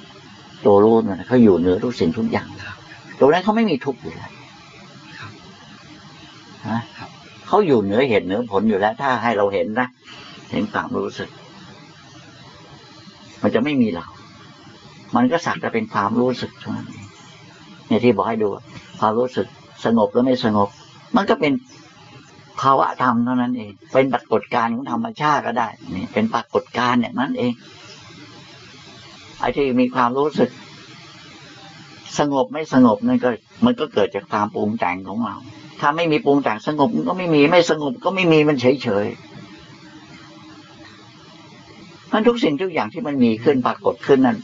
ๆตัวรู้นั่นเขาอยู่เหนือทุกสิ่งทุกอย่างครับตัวนั้นเขาไม่มีทุกข์อยู่แล้วครับนะครับเขาอยู่เหนือเหตุเหนือผลอยู่แล้ว ถ้าให้เราเห็นนะเห็นความรู้สึก มันจะไม่มีเรา มันก็สักแต่เป็นความรู้สึกเท่านั้นเองเนี่ยที่บอกให้ดูความรู้สึกสงบหรือไม่สงบ มันก็เป็น ภาวะธรรมเท่านั้นเอง เป็นปรากฏการณ์ของธรรมชาติก็ได้นี่เป็นปรากฏการณ์อย่างนั้นเองไอ้ที่มีความรู้สึก สงบไม่สงบนั่นก็ มันก็เกิดจากความปรุงแต่งของเรา ถ้าไม่มีปรุงแต่งสงบก็ไม่มีไม่สงบก็ไม่มีมันเฉยเฉยมันทุกสิ่งทุกอย่างที่มันมีขึ้นปรากฏขึ้นนั้น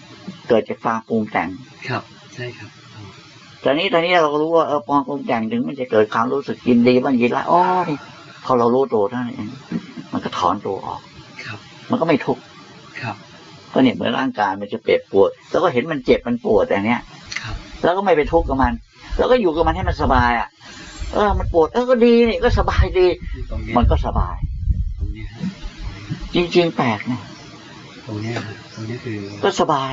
เกิดจากความปรุงแต่งครับ ใช่ครับ ตอนนี้ตอนนี้เราก็รู้ว่าเออปองปรุงแต่งถึงมันจะเกิดความรู้สึกยินดีบ้างยินร้ายอ๋อนี่พอเรารู้ตัวเท่านั้นเองมันก็ถอนตัวออกครับ มันก็ไม่ทุกข์ครับก็เนี่ยเหมือนร่างกายมันจะเจ็บปวด แล้วก็เห็นมันเจ็บมันปวดอย่างเนี้ยครับแล้วก็ไม่ไปทุกข์กับมัน แล้วก็อยู่กับมันให้มันสบายอะ เออ มันปวดเออก็ดีนี่ก็สบายดีตรงเนี้ยมันก็สบายตรงเนี้ยฮะจริงๆแปลกนะตรงเนี้ยฮะตรงเนี้ยคือก็สบาย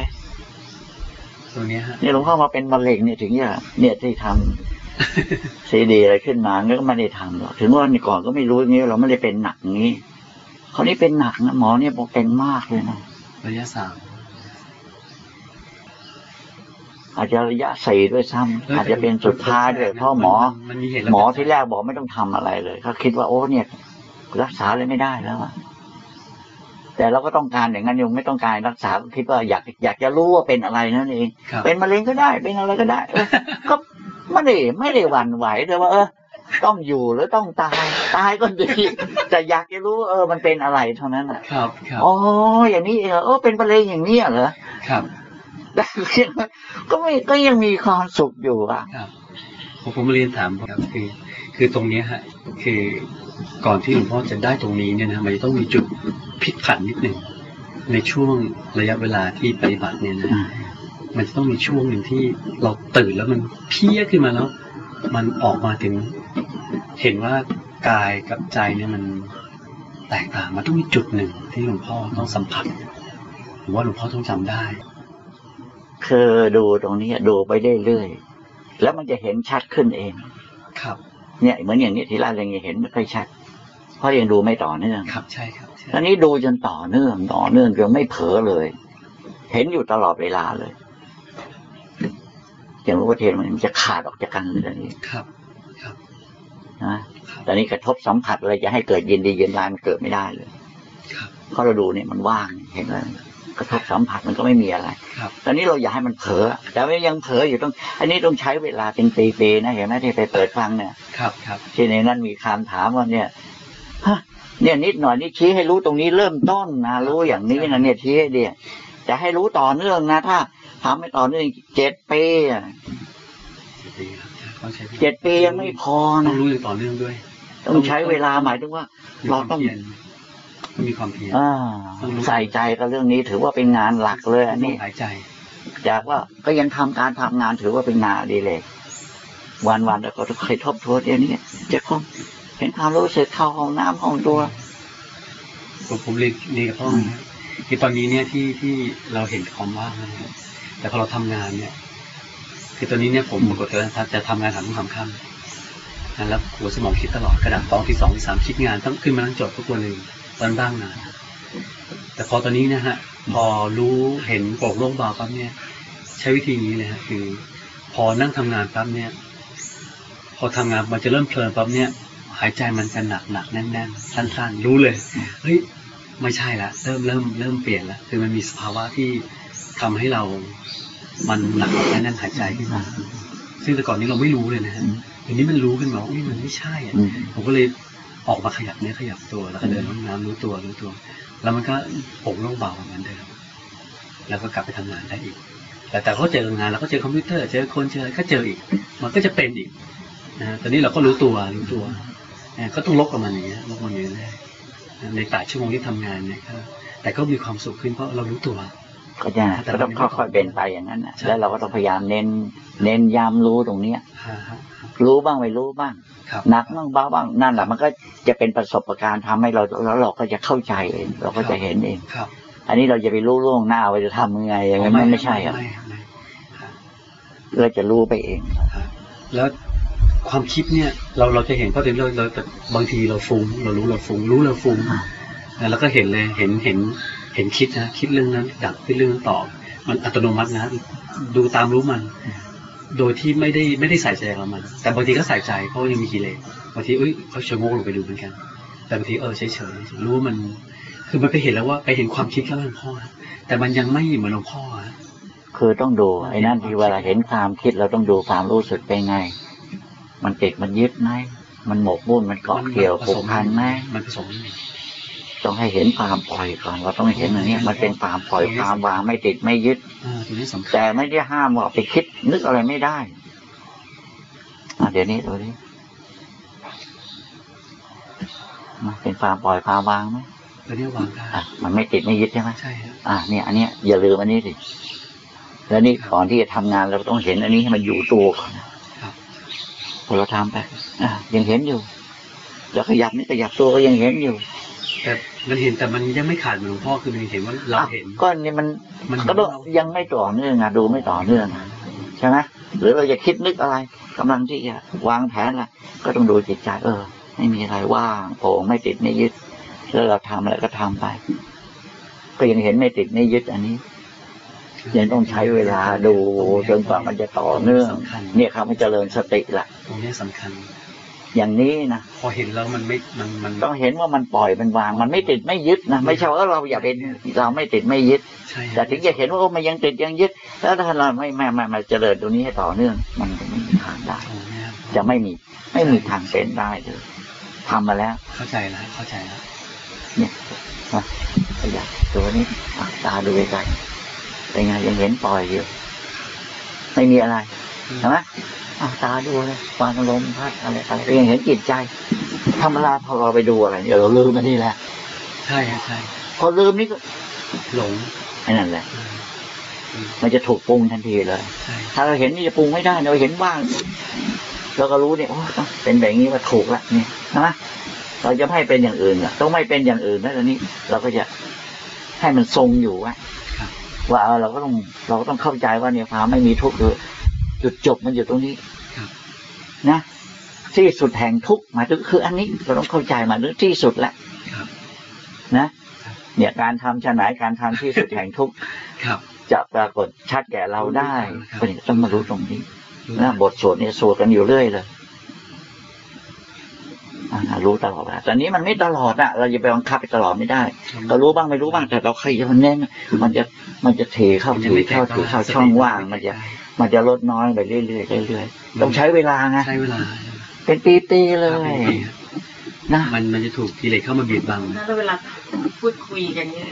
ตรงเนี้ยฮะเนี่ยหลวงพ่อมาเป็นมะเร็งเนี่ยถึงจะเนี่ยที่ทำซีดีอะไรขึ้นมาก็ไม่ได้ทำหรอกถึงว่าในก่อนก็ไม่รู้อย่างนี้เราไม่ได้เป็นหนักอย่างนี้เขาวนี่เป็นหนักนะหมอเนี่ยบอกเป็นมากเลยนะระยะสามอาจจะระยะสี่ด้วยซ้ำอาจจะเป็นสุดท้ายด้วยเพราะหมอมันมีเหตุหมอที่แรกบอกไม่ต้องทำอะไรเลยเขาคิดว่าโอ้เนี่ย รักษาเลยไม่ได้แล้วอะ แต่เราก็ต้องการอย่างนั้นยังไม่ต้องการรักษาก็คิดว่าอยากอยากจะรู้ว่าเป็นอะไรนั่นเองครับเป็นมะเร็งก็ได้เป็นอะไรก็ได้เออก็ไม่ได้ไม่ได้หวั่นไหวเลยว่า เออ ต้องอยู่หรือต้องตายตายก็ดีแต่อยากจะรู้ว่าเออมันเป็นอะไรเท่านั้นอะครับครับอ๋ออย่างนี้เองเหรอเออเป็นมะเร็งอย่างนี้เหรอครับแต่ยังก็ไม่ก็ยังมีความสุขอยู่อะครับ ผมผมเรียนถามครับคือคือตรงเนี้ยฮะคือก่อนที่หลวงพ่อจะได้ตรงนี้เนี่ยนะมันจะต้องมีจุดพลิกผันนิดหนึ่งในช่วงระยะเวลาที่ปฏิบัติเนี่ยนะมันจะต้องมีช่วงหนึ่งที่เราตื่นแล้วมันเพี้ยขึ้นมาแล้ว มันออกมาถึง เห็นว่ากายกับใจเนี่ยมันแตกต่างมันต้องมีจุดหนึ่งที่หลวงพ่อต้องสัมผัสผมว่าหลวงพ่อต้องจำได้ คือดูตรงนี้ดูไปเรื่อยๆ แล้วมันจะเห็นชัดขึ้นเอง ครับ เนี่ยเหมือนอย่างนี้ทีแรกยังเห็นไม่ค่อยชัด เพราะยังดูไม่ต่อเนื่องครับ ใช่ครับใช่ตอนนี้ดูจนต่อเนื่องต่อเนื่องจนไม่เผลอเลย เห็นอยู่ตลอดเวลาเลยอย่างรู้ว่าเทนมันจะขาดออกจากกันเลยตอนนี้ครับ ครับนะครับตอนนี้กระทบสัมผัสอะไรจะให้เกิดยินดียินร้ายมันเกิดไม่ได้เลยครับเพราะเราดูเนี่ยมันว่างเห็นไหม กระทบสัมผัสมันก็ไม่มีอะไรครับตอนนี้เราอยากให้มันเผลอแต่ว่ายังเผลออยู่ต้อง อันนี้ต้องใช้เวลาเป็นปีๆนะเห็นไหมที่ไปเปิดฟังเนี่ย ครับครับที่ในนั้นมีคำถามว่าเนี่ยฮะเนี่ยนิดหน่อยนี่ชี้ให้รู้ตรงนี้เริ่มต้นนะรู้อย่างนี้นะเนี่ยชี้ให้เดียจะให้รู้ต่อเนื่องนะถ้าทำไม่ต่อเนื่องเจ็ดปีอะดีครับต้องใช้เจ็ดปียังไม่พอต้อนะงรู้อย่างต่อเนื่องด้วย ต้องใช้เวลาหมายถึงว่า เราต้อง มีความเพียรอ่าใส่ใจกับเรื่องนี้ถือว่าเป็นงานหลักเลยอันต้อนี้งหายใจจากว่าก็ยังทำการทำงานถือว่าเป็นงานอดีเลย วันวันๆแล้วก็ต้องเคยทบทวนเดี๋ยวนี้จะคงเห็นความรู้สึกเข้าห้องน้ำห้องตัวผมผมเรียนเรียนกับพ่อนะคือตอนนี้เนี่ยที่ที่เราเห็นความว่างนะครับแต่พอเราทำงานเนี่ย คือตอนนี้เนี่ยผมปกติจะจะทำงานทำทุกคำค่ำนะแล้วหัวสมองคิดตลอดกระดาษตองที่สองที่สามคิดงานต้องขึ้นมานั่งจดทุกวันหนึ่ง ตอนบ้างนะแต่พอตอนนี้นะฮะ พอรู้เห็นโปร่งโล่งเบาปั๊บเนี่ย ใช้วิธีนี้เลยฮะคือ พอนั่งทำงานปั๊บเนี่ย พอทำงานมันจะเริ่มเพลินปั๊บเนี่ย หายใจมันจะหนักหนักๆแน่นๆสั้น ๆ รู้เลยเฮ้ยไม่ใช่ละเริ่มเริ่มเริ่มเปลี่ยนละคือมันมีสภาวะที่ทำให้เรามันหนักแน่นๆหายใจขึ้นมาซึ่งแต่ก่อนนี้เราไม่รู้เลยนะฮะทีนี้มันรู้ขึ้นมาว่าอุ๊ยมันไม่ใช่อะอืมผมก็เลย ออกมาขยับเนื้อขยับตัว แล้วก็เดินห้องน้ำรู้ตัวรู้ตัว แล้วมันก็โปร่งล่งเบาเหมือนเดิม แล้วก็กลับไปทำงานได้อีก แต่แต่เขาเจองานแล้วก็เจอคอมพิวเตอร์ เจอคนเจออะไรก็เจออีก มันก็จะเป็นอีกนะตอนนี้เราก็รู้ตัวรู้ตัวก็ต้องลบกับมันอย่างเงี้ยลบมันอยู่เรื่อยในแปดชั่วโมงที่ทำงานเนี่ยแต่ก็มีความสุขขึ้นเพราะเรารู้ตัว ก็จะก็ต้องค่อยๆเป็นไปอย่างนั้นนะแล้วเราก็ต้องพยายามเน้น เน้นย้ำรู้ตรงเนี้ยฮะฮะรู้บ้างไม่รู้บ้างครับหนักบ้างเบาบ้างนั่นแหละมันก็จะเป็นประสบการณ์ทำให้เราแล้วเราก็จะเข้าใจเองเราก็จะเห็นเองครับ อันนี้เราจะไปรู้ล่วงหน้าว่าจะทำยังไงอย่างนั้นมันไม่ใช่อะไม่ไม่ฮะเราจะรู้ไปเองฮะแล้วความคิดเนี่ยเราเราจะเห็นเพราะเดี๋ยวเราเราแต่บางทีเราฟุ้งเรารู้เราฟุ้งรู้เราฟุ้งนะแล้วก็เห็นเลยเห็นเห็น เห็นคิดนะคิดเรื่องนั้นดักคิดเรื่องนั้นต่อ มันอัตโนมัตินะ ดูตามรู้มัน โดยที่ไม่ได้ไม่ได้ใส่ใจกับมัน แต่บางทีก็ใส่ใจเพราะว่ายังมีกิเลสบางทีเอ้ยเขาชะโงกลงไปดูเหมือนกัน แต่บางทีเออเฉยๆรู้ว่ามัน คือมันไปเห็นแล้วว่าไปเห็นความคิดข้างหลวงพ่อนะแต่มันยังไม่เหมือนหลวงพ่ออะคือต้องดูไอ้นั่นที่เวลาเห็นความคิดเราต้องดูความรู้สึกเป็นไง มันติดมันยึดไหมมันหมกมุ่นมันเกาะเกี่ยวผูกพันไหมมันผสมกัน ต้องให้เห็นความปล่อยก่อนเราต้องเห็นอันเนี้ยมันเป็นความปล่อยความวางไม่ติดไม่ยึดอ่าตรงนี้สำคัญแต่ไม่ได้ห้ามว่าไปคิด นึกอะไรไม่ได้อะเดี๋ยวนี้ดูดิอะเป็นความปล่อยความวางไหมตัวนี้วางได้อะมันไม่ติดไม่ยึดใช่ไหมใช่ฮะอะเนี่ย อันเนี้ยอย่าลืมอันนี้สิแล้วนี่ก่อนที่จะทำงานเราต้องเห็นอันนี้ให้มันอยู่ตัวก่อนนะครับพอเราทำไปอะยังเห็นอยู่ แล้วขยับนี่ขยับตัวก็ยังเห็นอยู่ แต่มันเห็นแต่มันยังไม่ขาดเหมือนหลวงพ่อคือมันเห็นว่าเราเห็น ก็นี่มันมันก็ต้องยังไม่ต่อเนื่องอะดูไม่ต่อเนื่องอะใช่ไหมหรือเราจะคิดนึกอะไรกำลังที่จะวางแผนอะไรก็ต้องดูจิตใจเออ ไม่มีอะไรว่างโปร่งไม่ติดไม่ยึดแล้วเราทำอะไรก็ทำไป ก็ยังเห็นไม่ติดไม่ยึดอันนี้ยังต้องใช้เวลาดูจนกว่ามันจะต่อเนื่องสำคัญเนี่ยครับมันเจริญสติละตรงนี้สำคัญ อย่างนี้นะพอเห็นแล้วมันไม่มันมันต้องเห็นว่ามันปล่อยมันวาง มันไม่ติดไม่ยึดนะไม่ใช่ว่าเราอย่าเป็นเราไม่ติดไม่ยึดใช่แต่ถึงจะเห็นว่ามันยังติดยังยึด แล้วถ้าเราไม่ไม่ไม่มาเจริญตรงนี้ให้ต่อเนื่อง มันจะไม่มีทางได้โอ้เนี่ยจะไม่มีไม่มีทางเป็นได้เลยทำมาแล้ว เข้าใจแล้วเข้าใจแล้วเนี่ยนะขยับตัวนี้อะตาดูไกลๆเป็นไงยังเห็นปล่อยอยู่ไม่มีอะไรใช่ไหม อะตาดูเลยฟังลมพัดอะไรอะไรก็ยังเห็นจิตใจธรรมดาพอเราไปดูอะไรเดี๋ยวเราลืมมันนี่แหละใช่ฮะใช่พอลืมนี่ก็หลงไอ้นั่นแหละอืมมันจะถูกปรุงทันทีเลยใช่ถ้าเราเห็นนี่จะปรุงไม่ได้เราเห็นบ้างเราก็รู้เนี่ยโอ้ต้องเป็นแบบนี้ว่าถูกละเนี่ยนะเราจะไม่ให้เป็นอย่างอื่นอะต้องไม่เป็นอย่างอื่นแล้วตอนนี้ เราก็จะให้มันทรงอยู่ว่าครับว่าเออเราก็ต้องเราก็ต้องเข้าใจว่าเนี่ยความไม่มีทุกข์คือ จุดจบมันอยู่ตรงนี้ครับนะที่สุดแห่งทุกข์หมายถึงคืออันนี้เราต้องเข้าใจหมายถึงที่สุดแหละครับนะ เนี่ยการทำชะไหนการทำที่สุดแห่งทุกข์ครับจะปรากฏชัดแก่เราได้ครับก็เนี่ยต้องมารู้ตรงนี้นะบทสวดเนี่ยสวดกันอยู่เรื่อยเลยอ่ารู้ตลอดเวลาแต่นี้มันไม่ตลอดอะเราจะไปบังคับไปตลอดไม่ได้เรารู้บ้างไม่รู้บ้างแต่เราใครจะมันแน่นมันจะมันจะเทเข้ามันถืยังอไม่แตเข้ากถือเข้าช่องว่างมันจะ มันจะลดน้อยไปเรื่อยๆเรื่อยๆต้องใช้เวลาไงใช้เวลา เป็นปีๆเลครับยเป็นปีครับนะมันมันจะถูกกิเลสเข้ามาบีบบังแล้วเวลาพูดคุยกันเนี่ย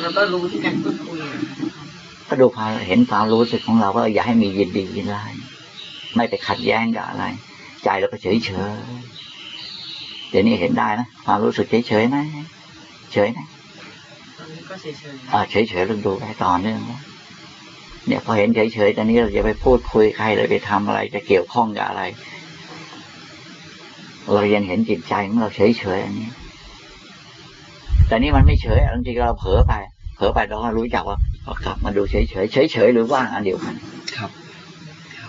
เราก็รู้ที่การพูดคุยอะก็ดูความเห็นความรู้สึกของเราว่าอย่าให้มียินดียินร้ายไม่ไปขัดแย้งกับอะไร ใจเราก็เฉยเฉยเดี๋ยวนี้เห็นได้นะความรู้สึกเฉยๆนะเฉยนะตอนนี้ก็เฉยอ่าเฉยๆเรื่องดูให้ต่อเนื่องนะ เนี่ยพอเห็นเฉยๆตอนนี้เราจะไปพูดคุยใครเลยไปทำอะไรจะเกี่ยวข้องกับอะไร เรายังเห็นจิตใจของเราเฉยๆอันนี้ แต่นี่มันไม่เฉยบางทีเราเผลอไป เผลอไปเราก็รู้จักว่าเรากลับมาดูเฉยๆเฉยๆหรือว่างอันเดียวกัน ครับ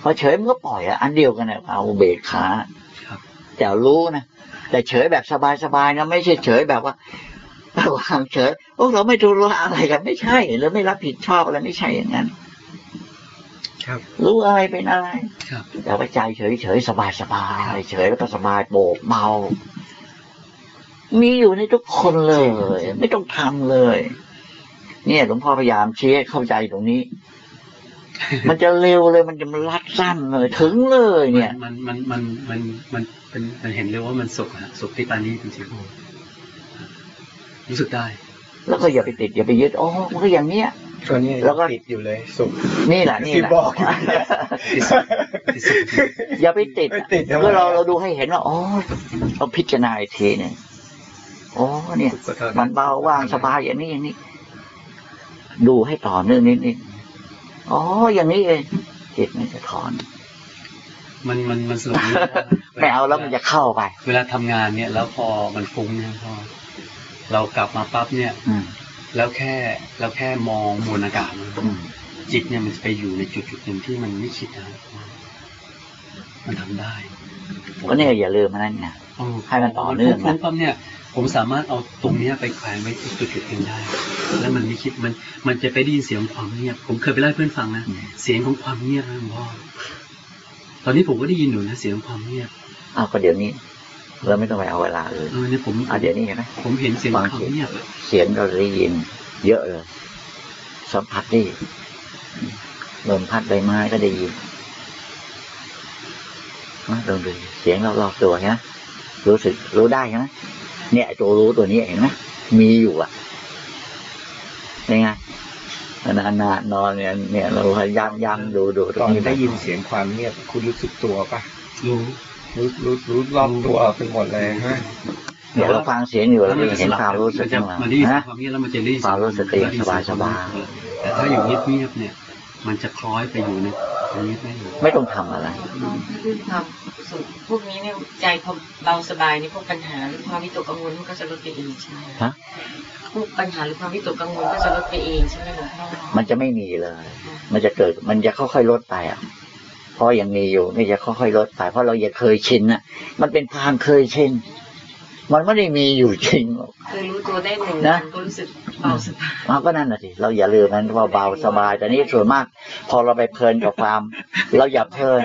พอเฉยมันก็ปล่อยอะอันเดียวกันเนี่ยเอาเบรกขาครับแต่รู้นะแต่เฉยแบบสบายๆนะไม่ใช่เฉยแบบว่าวางเฉยโอ้เราไม่รู้ว่าอะไรกันไม่ใช่เราไม่รับผิดชอบอะไรไม่ใช่อย่างนั้นค รับรู้อะไรเป็นอะไรครับแต่ว่าใจเฉยเฉยสบายสบายเฉยแล้วก็สบายโปร่งเบา มีอยู่ในทุกคนเลย ไม่ต้องทำเลย เนี่ยหลวงพ่อพยายามชี้ให้เข้าใจตรงนี้ มันจะเร็วเลยมันจะมันรัดสั้นเลย ถึงเลย เนี่ย มันมันมันมันมันเป็นมันเห็นเลยว่ามันสุขฮะสุขที่ปานนี้จริงๆรู้สึกได้ แล้วก็อย่าไปติดอย่าไปยึดโอ้มันก็อย่างเนี้ย ตัวนี้แล้วก็ ติดอยู่เลยสุขนี่แหละนี่ที่แหละบอกอยู่เนี่ยที่สุดที่สุดอย่าไปติดไม่ติดทำไมก็เราเราดูให้เห็นว่าอ๋อเราพิจารณาอีกทีเนี่ยอ๋อเนี่ย มันเบาว่างสบายอย่างนี้อย่างนี้ ดูให้ต่อเนื่องนิดนิดอ๋ออย่างนี้เองจิตมันจะถอน มันมันมันสนุกดีนะไม่เอาแล้วมันจะเข้าไป เวลาทำงานเนี่ย แล้วพอมันฟุ้งเนี่ยพอเรากลับมาปั๊บเนี่ย อืม แล้วแค่เราแค่มองมวลอากาศมันอืมจิตเนี่ยมันจะไปอยู่ในจุดจุดหนึ่งที่มันไม่คิดนะมันทำได้ก็เนี่ยอย่าลืมมันนั่นไงให้มันต่อเนื่องนะฟุ้งปั๊บเนี่ย ผมสามารถเอาตรงเนี้ยไปแขวนไว้ที่จุดจุดหนึ่งได้ แล้วมันไม่คิดมันมันจะไปได้ยินเสียงความเงียบ ผมเคยไปเล่าให้เพื่อนฟังนะอืมเสียงของความเงียบนะหลวงพ่อตอนนี้ผมก็ได้ยินอยู่นะเสียงความเงียบอ้าวก็เดี๋ยวนี้ เราไม่ต้องไปเอาเวลาเลยเออเนี่ยผมอะเดี๋ยวนี้เห็นไหมผมเห็นเสียงความเงียบอะเสียงเราได้ยิน เยอะเลย สัมผัสได้ลมพัดใบไม้ก็ได้ยินนะลองดูเสียงรอบๆตัวนะรู้สึกรู้ได้ใช่ไหมเนี่ยไอ้ตัวรู้ตัวนี้เห็นไหมมีอยู่อะเป็นไงนานนานนอนเนี่ยเนี่ยเราพยายามย้ำดูดูตรตองนนี้ได้ยินเสียงความเงียบคุณรู้สึกตัวปะรู้ รู้รู้รู้รอบตัวไปหมดเลยฮะเนี่ยเราฟังเสียงอยู่เราแล้วจะเห็นความรู้สึกมันจะข้างหลังมันได้ยินเสียนะงความเงียบแล้วมันจะได้ยินความรู้สึกตัวเองสบายๆแต่ถ้าอยู่เงียบๆเนี่ย มันจะคล้อยไปอยู่ในตรงนี้ไม่อยู่ไม่ต้องทำอะไรคือความสุขพวกนี้เนี่ยใจพอเบาสบายนี่พวกปัญหาหรือความวิตกกังวลมันก็จะลดไปเองใช่ไหมฮะพวกปัญหาหรือความวิตกกังวลก็จะลดไปเองใช่ไหมหลวงพ่อมันจะไม่มีเลย มันจะเกิดมันจะค่อยๆลดไปอะ เพราะยังมีอยู่ นี่จะค่อยๆลดไปเพราะเราอย่าเคยชินอะ มันเป็นความเคยชินมันไม่ได้มีอยู่จริงหรอกคือรู้ตัวได้หนึ่งนะวันก็รู้สึกเบาสบายมันก็นั่นน่ะสิเราอย่าลืมมันว่าเบาสบาย แต่นี่ส่วนมาก พอเราไปเพลินกับความ เราอย่าเพลิน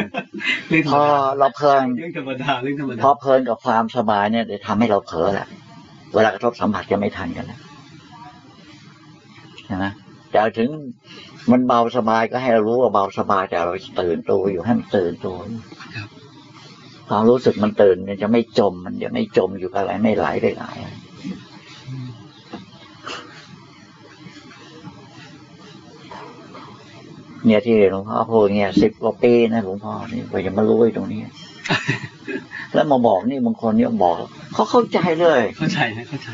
เรื่องธพรรอมดาเราเพลินเรื่องธรรมดาเรื่องธรรมดาพอเพลินกับความสบายเนี่ยจะทำให้เราเผลอแหละเวลากระทบสัมผัสจะไม่ทันกันแล้วนะแต่ถึง มันเบาสบายก็ให้เรารู้ว่าเบาสบายแต่เราตื่นตัวอยู่ให้มันตื่นตัวครับความรู้สึกมันตื่นมันจะไม่จม มันจะไม่จมอยู่กับอะไรไม่ไหลไปไหนเนี่ยที่หลวงพ่อพูดเนี่ยสิบกว่าปีนะหลวงพ่อนี่กว่าจะมารู้ไอ้ตรงนี้แล้วมาบอกนี่บางคนเนี่ยบอกเขาเข้าใจเลย เข้าใจนะเข้าใจ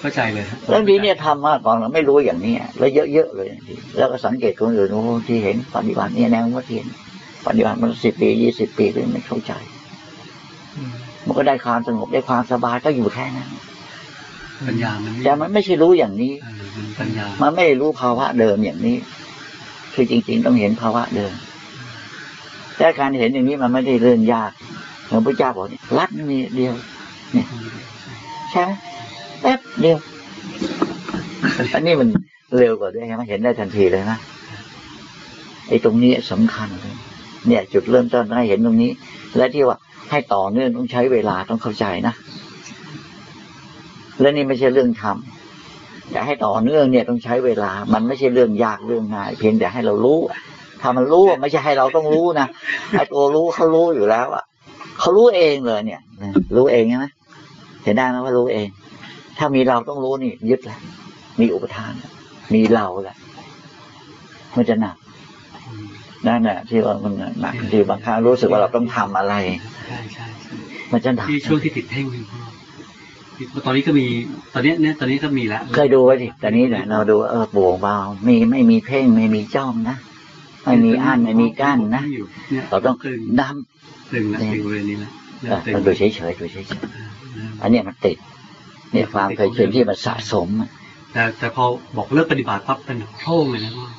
เข้าใจเลยฮะแล้วทีเนี่ยทำมาก่อนเราไม่รู้อย่างนี้แล้วเยอะๆเลยทีแล้วก็สังเกตคนอื่นโอ้ที่เห็นปฏิบัติเนี่ยแนวว่าเทียนปฏิบัติมันสิบปียี่สิบปีเลยไม่เข้าใจมันก็ได้ความสงบได้ความสบายก็อยู่แค่นั้นปัญญามันแต่มันไม่ใช่รู้อย่างนี้เออมันปัญญามันไม่ได้รู้ภาวะเดิมอย่างนี้ คือจริง ๆ ต้องเห็นภาวะเดิม แต่การเห็นอย่างนี้มันไม่ได้เรื่องยากหลวงพระเจ้าบอกเนี่ยรัดมีเดียวใช่ไหมแป๊บ เดียวอันนี้มันเร็วกว่าด้วยใช่ไหมเห็นได้ทันทีเลยนะไอ้ตรงนี้สำคัญเลยเนี่ย จุดเริ่มต้นให้เห็นตรงนี้ และที่ว่า ให้ต่อเนื่องต้องใช้เวลาต้องเข้าใจนะและนี่ไม่ใช่เรื่องทำแต่ให้ต่อเนื่องเนี่ยต้องใช้เวลา มันไม่ใช่เรื่องยากเรื่องง่าย เพียงแต่ให้เรารู้ถ้ามันรู้ไม่ใช่ให้เราต้องรู้นะไอ้ตัวรู้เขารู้อยู่แล้วอะเขารู้เองเลยเนี่ย รู้เองใช่ไหมเห็นได้ไหมว่ารู้เอง ถ้ามีเราต้องรู้นี่ยึดแล้วมีอุปทานแล้วมีเราแหละมันจะหนักนั่นแหละที่ว่ามันหนักที่บางครั้งรู้สึกว่าเราต้องทำอะไรใช่ใช่ใช่มันจะหนักที่ช่วงที่ติดเพ่งหนึ่งพ่อตอนนี้ก็มี ตอนนี้เนี่ยตอนนี้ก็มีแล้วเคยดูไว้ดิแต่นี้เนี่ยเราดูเออโปร่งเบาไม่ไม่มีเพ่งไม่มีจ้องนะไม่มีอั้นไม่มีกั้นนะอยู่เนี่ยเราต้องตึงดตึงนะตึงบริเวณนี้แหละำเนี่ยเออตึงเราดูเฉยๆดูเฉยๆอันเนี้ยมันติด เนี่ยความเคยชินที่มันสะสมอะแต่แต่พอบอกเลิกปฏิบัติปั๊บเป็นโท่งเลยนะว่า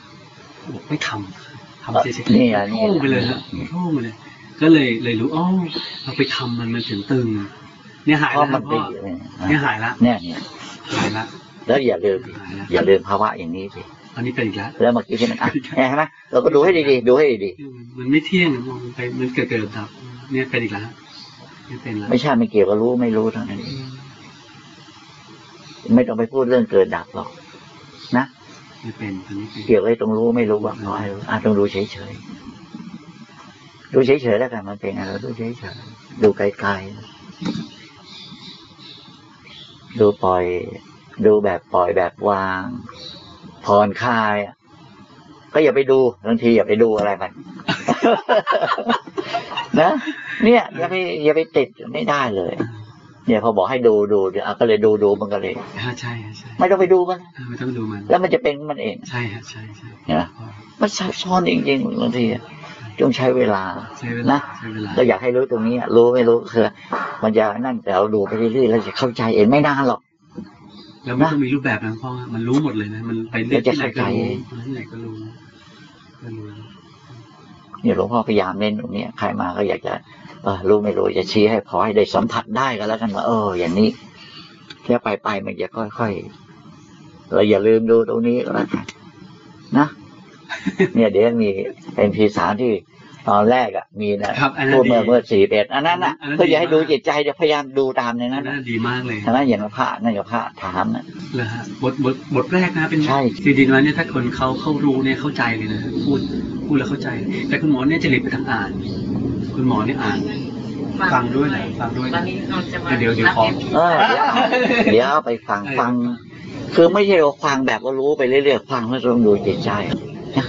บอกไม่ทำทำเฉยๆนี่แหละนี่โท่งแหไปเลยละฮะโท่งไปเลย ก็เลยเลยรู้อ๋อเราไปทำมันมันถึงตึง เนี่ยหายเพราะแล้วมันพ่ติอดเลยเนี่ยหายละเนี่ยเนี่ยหายละแล้วอย่าลืมหายละอย่าลืมภาวะอย่างนี้สิอันนี้เป็นอีกแล้วแล้วเมื่อกี้ที่มันอะเห็นไหมเราก็ดูให้ดีๆดูให้ดีมันไม่เที่ยงมองไปมันเกิดเกิดดับเนี่ยเป็นอีกแล้วเนี่ยเป็นแล้วๆไม่ใช่ไม่เกี่ยวกับรู้ไม่รู้เท่านั้นเอง ไม่ต้องไปพูดเรื่องเกิดดับหรอก นะไม่เป็นตอนนี้เป็นเกี่ยวกับไอ้ตรงรู้ไม่รู้บ้างน้อยอะต้องดูเฉยๆดูเฉยๆแล้วกันมันเป็นอะไรดูเฉยๆดูไกลๆดูปล่อย ดูแบบปล่อยแบบวางผ่อนคลายอะก็อย่าไปดูบางทีอย่าไปดูอะไรมันนะเนี่ยอย่าไปอย่าไปติดไม่ได้เลย เนี่ยพอบอกให้ดูดูเดี๋ยวอะก็เลยดูดูมันก็เลยอ่าใช่ฮะใช่ไม่ต้องไปดูมันอ่าไม่ต้องดูมัน แล้วมันจะเป็นมันเอง ใช่ฮะใช่ใช่เห็นไหมมันซับซ้อนจริงๆบางทีอะต้องใช้เวลาใช้เวลานะใช้เวลาเราอยากให้รู้ตรงนี้อะรู้ไม่รู้คือมันจะนั่นแต่เราดูไปเรื่อยๆเราจะเข้าใจเองไม่นานหรอกแล้วไม่ต้องมีรูปแบบนะพ่อมันรู้หมดเลยนะมันไปเรื่อยเดี๋ยวจะที่ไหนก็รู้เข้าใจที่ไหนก็รู้ก็รู้เนี่ยหลวงพ่อพยายามเน้นตรงเนี้ยใครมาก็อยากจะเออ รู้ไม่รู้จะชี้ให้พอให้ได้สัมผัสได้ก็แล้วกันว่าเออ อย่างนี้แล้วไปไปมันจะค่อยๆเราอย่าลืมดูตรงนี้ก็แล้วกันนะเนี่ยเดี๋ยวมีเอ็มพีสามที่ ตอนแรกอะมีนะครับอันนั้นพูดเมื่อดีเมื่อสี่เอ็ดอันนั้นอะอันนั้นเพื่อจะให้ดีดูมากจิตใจจะพยายามดูตามในอันั้นนนั้นนะดีมากเลยใช่ไหมอย่างพระนั่นกับพระถามน่ะเลยฮะบทบทบทแรกนะเป็นใช่จริงๆแล้วเนี่ยถ้าคนเขาเขารู้เนี่ยเข้าใจเลยนะพูดพูดแล้วเข้าใจ แต่คุณหมอเนี่ยจะหลีกไปทางอ่าน คุณหมอเนี่ยอ่านฟังด้วยนะฟังด้วยตอนนี้เราจะมาเดี๋ยวเดี๋ยวรับขอเอ็มพีเออเดี๋ยวเอาเดี๋ยวเอาไปฟังฟัง คือไม่ใช่ว่าฟังแบบว่ารู้ไปเรื่อยๆฟังแล้วต้องดูจิตใจนะ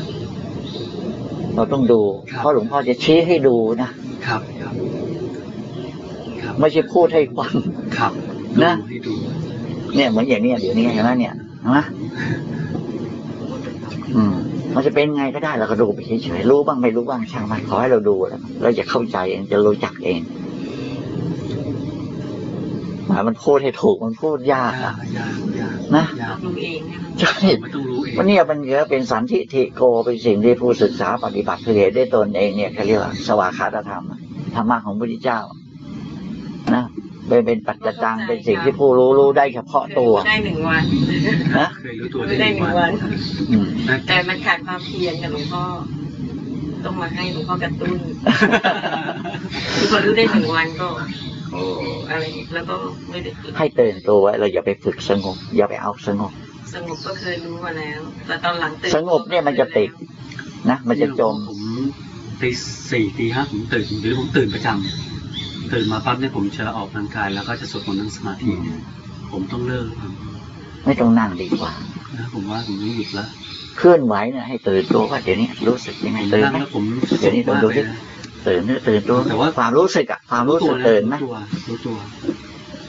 เราต้องดู เพราะหลวงพ่อจะชี้ให้ดูนะครับครับครับไม่ใช่พูดให้ฟังครับนะดูให้ดูเนี่ยเหมือนอย่างเนี้ยเดี๋ยวนี้เห็นไหมเนี่ยเห็นไหมอืมมันจะเป็นไงก็ได้เราก็ดูไปเฉยๆรู้บ้างไม่รู้บ้างช่างมันขอให้เราดูแล้วเราจะเข้าใจเองจะรู้จักเองอะมันพูดให้ถูกมันพูดยากยาอะกยากยากนะยา กดูเองเนี่ยใช่ไม่ต้องรู้เองวันนี้มันก็เป็นสันทิฐิโกเป็นสิ่งที่ผู้ศึกษาปฏิบัติคือเหตุได้ตนเองเนี่ยเขาเรียกว่าสวากขาตธรรมธรรมะของพระพุทธเจ้า นะเป็นเป็นปัจจตังเป็นสิ่งที่ผู้รู้รู้ได้เฉพาะตัวได้หนึ่งวันนะเคยรู้ตัวได้ได้หนึ่งวันอืมนะแต่มันขาดความเพียรกับหลวงพ่อต้องมาให้หลวงพ่อกระตุ้นคือพอรู้ได้หนึ่งวันก็โอ้อะไรแล้วก็ไม่ได้ฝึกให้ตื่นตัวไว้เราอย่าไปฝึกสงบอย่าไปเอาสงบ สงบก็เคยรู้มาแล้ว แต่ตอนหลังตื่นสงบเนี่ยมันจะติดนะมันจะจมผมตีสี่ตีห้าผมตื่นหรือผมตื่นประจำตื่นมาปั๊บเนี่ยผมจะออกกำลังกายแล้วก็จะสวดมนต์นั่งสมาธิผมต้องเลิกครับไม่ต้องนั่งดีกว่านะผมว่าผมต้องหยุดละเคลื่อนไหวเนี่ยให้ตื่นตัวว่าเดี๋ยวนี้รู้สึกยังไงผมตื่นนั่งไหมแล้วผมเดี๋ยวนี้ต้องดูดิมากเลยนะตื่นเนี่ยตื่นตัวแต่ว่าความรู้สึกอะความรู้สึกนะตื่นไหมรู้ตัวรู้ตัว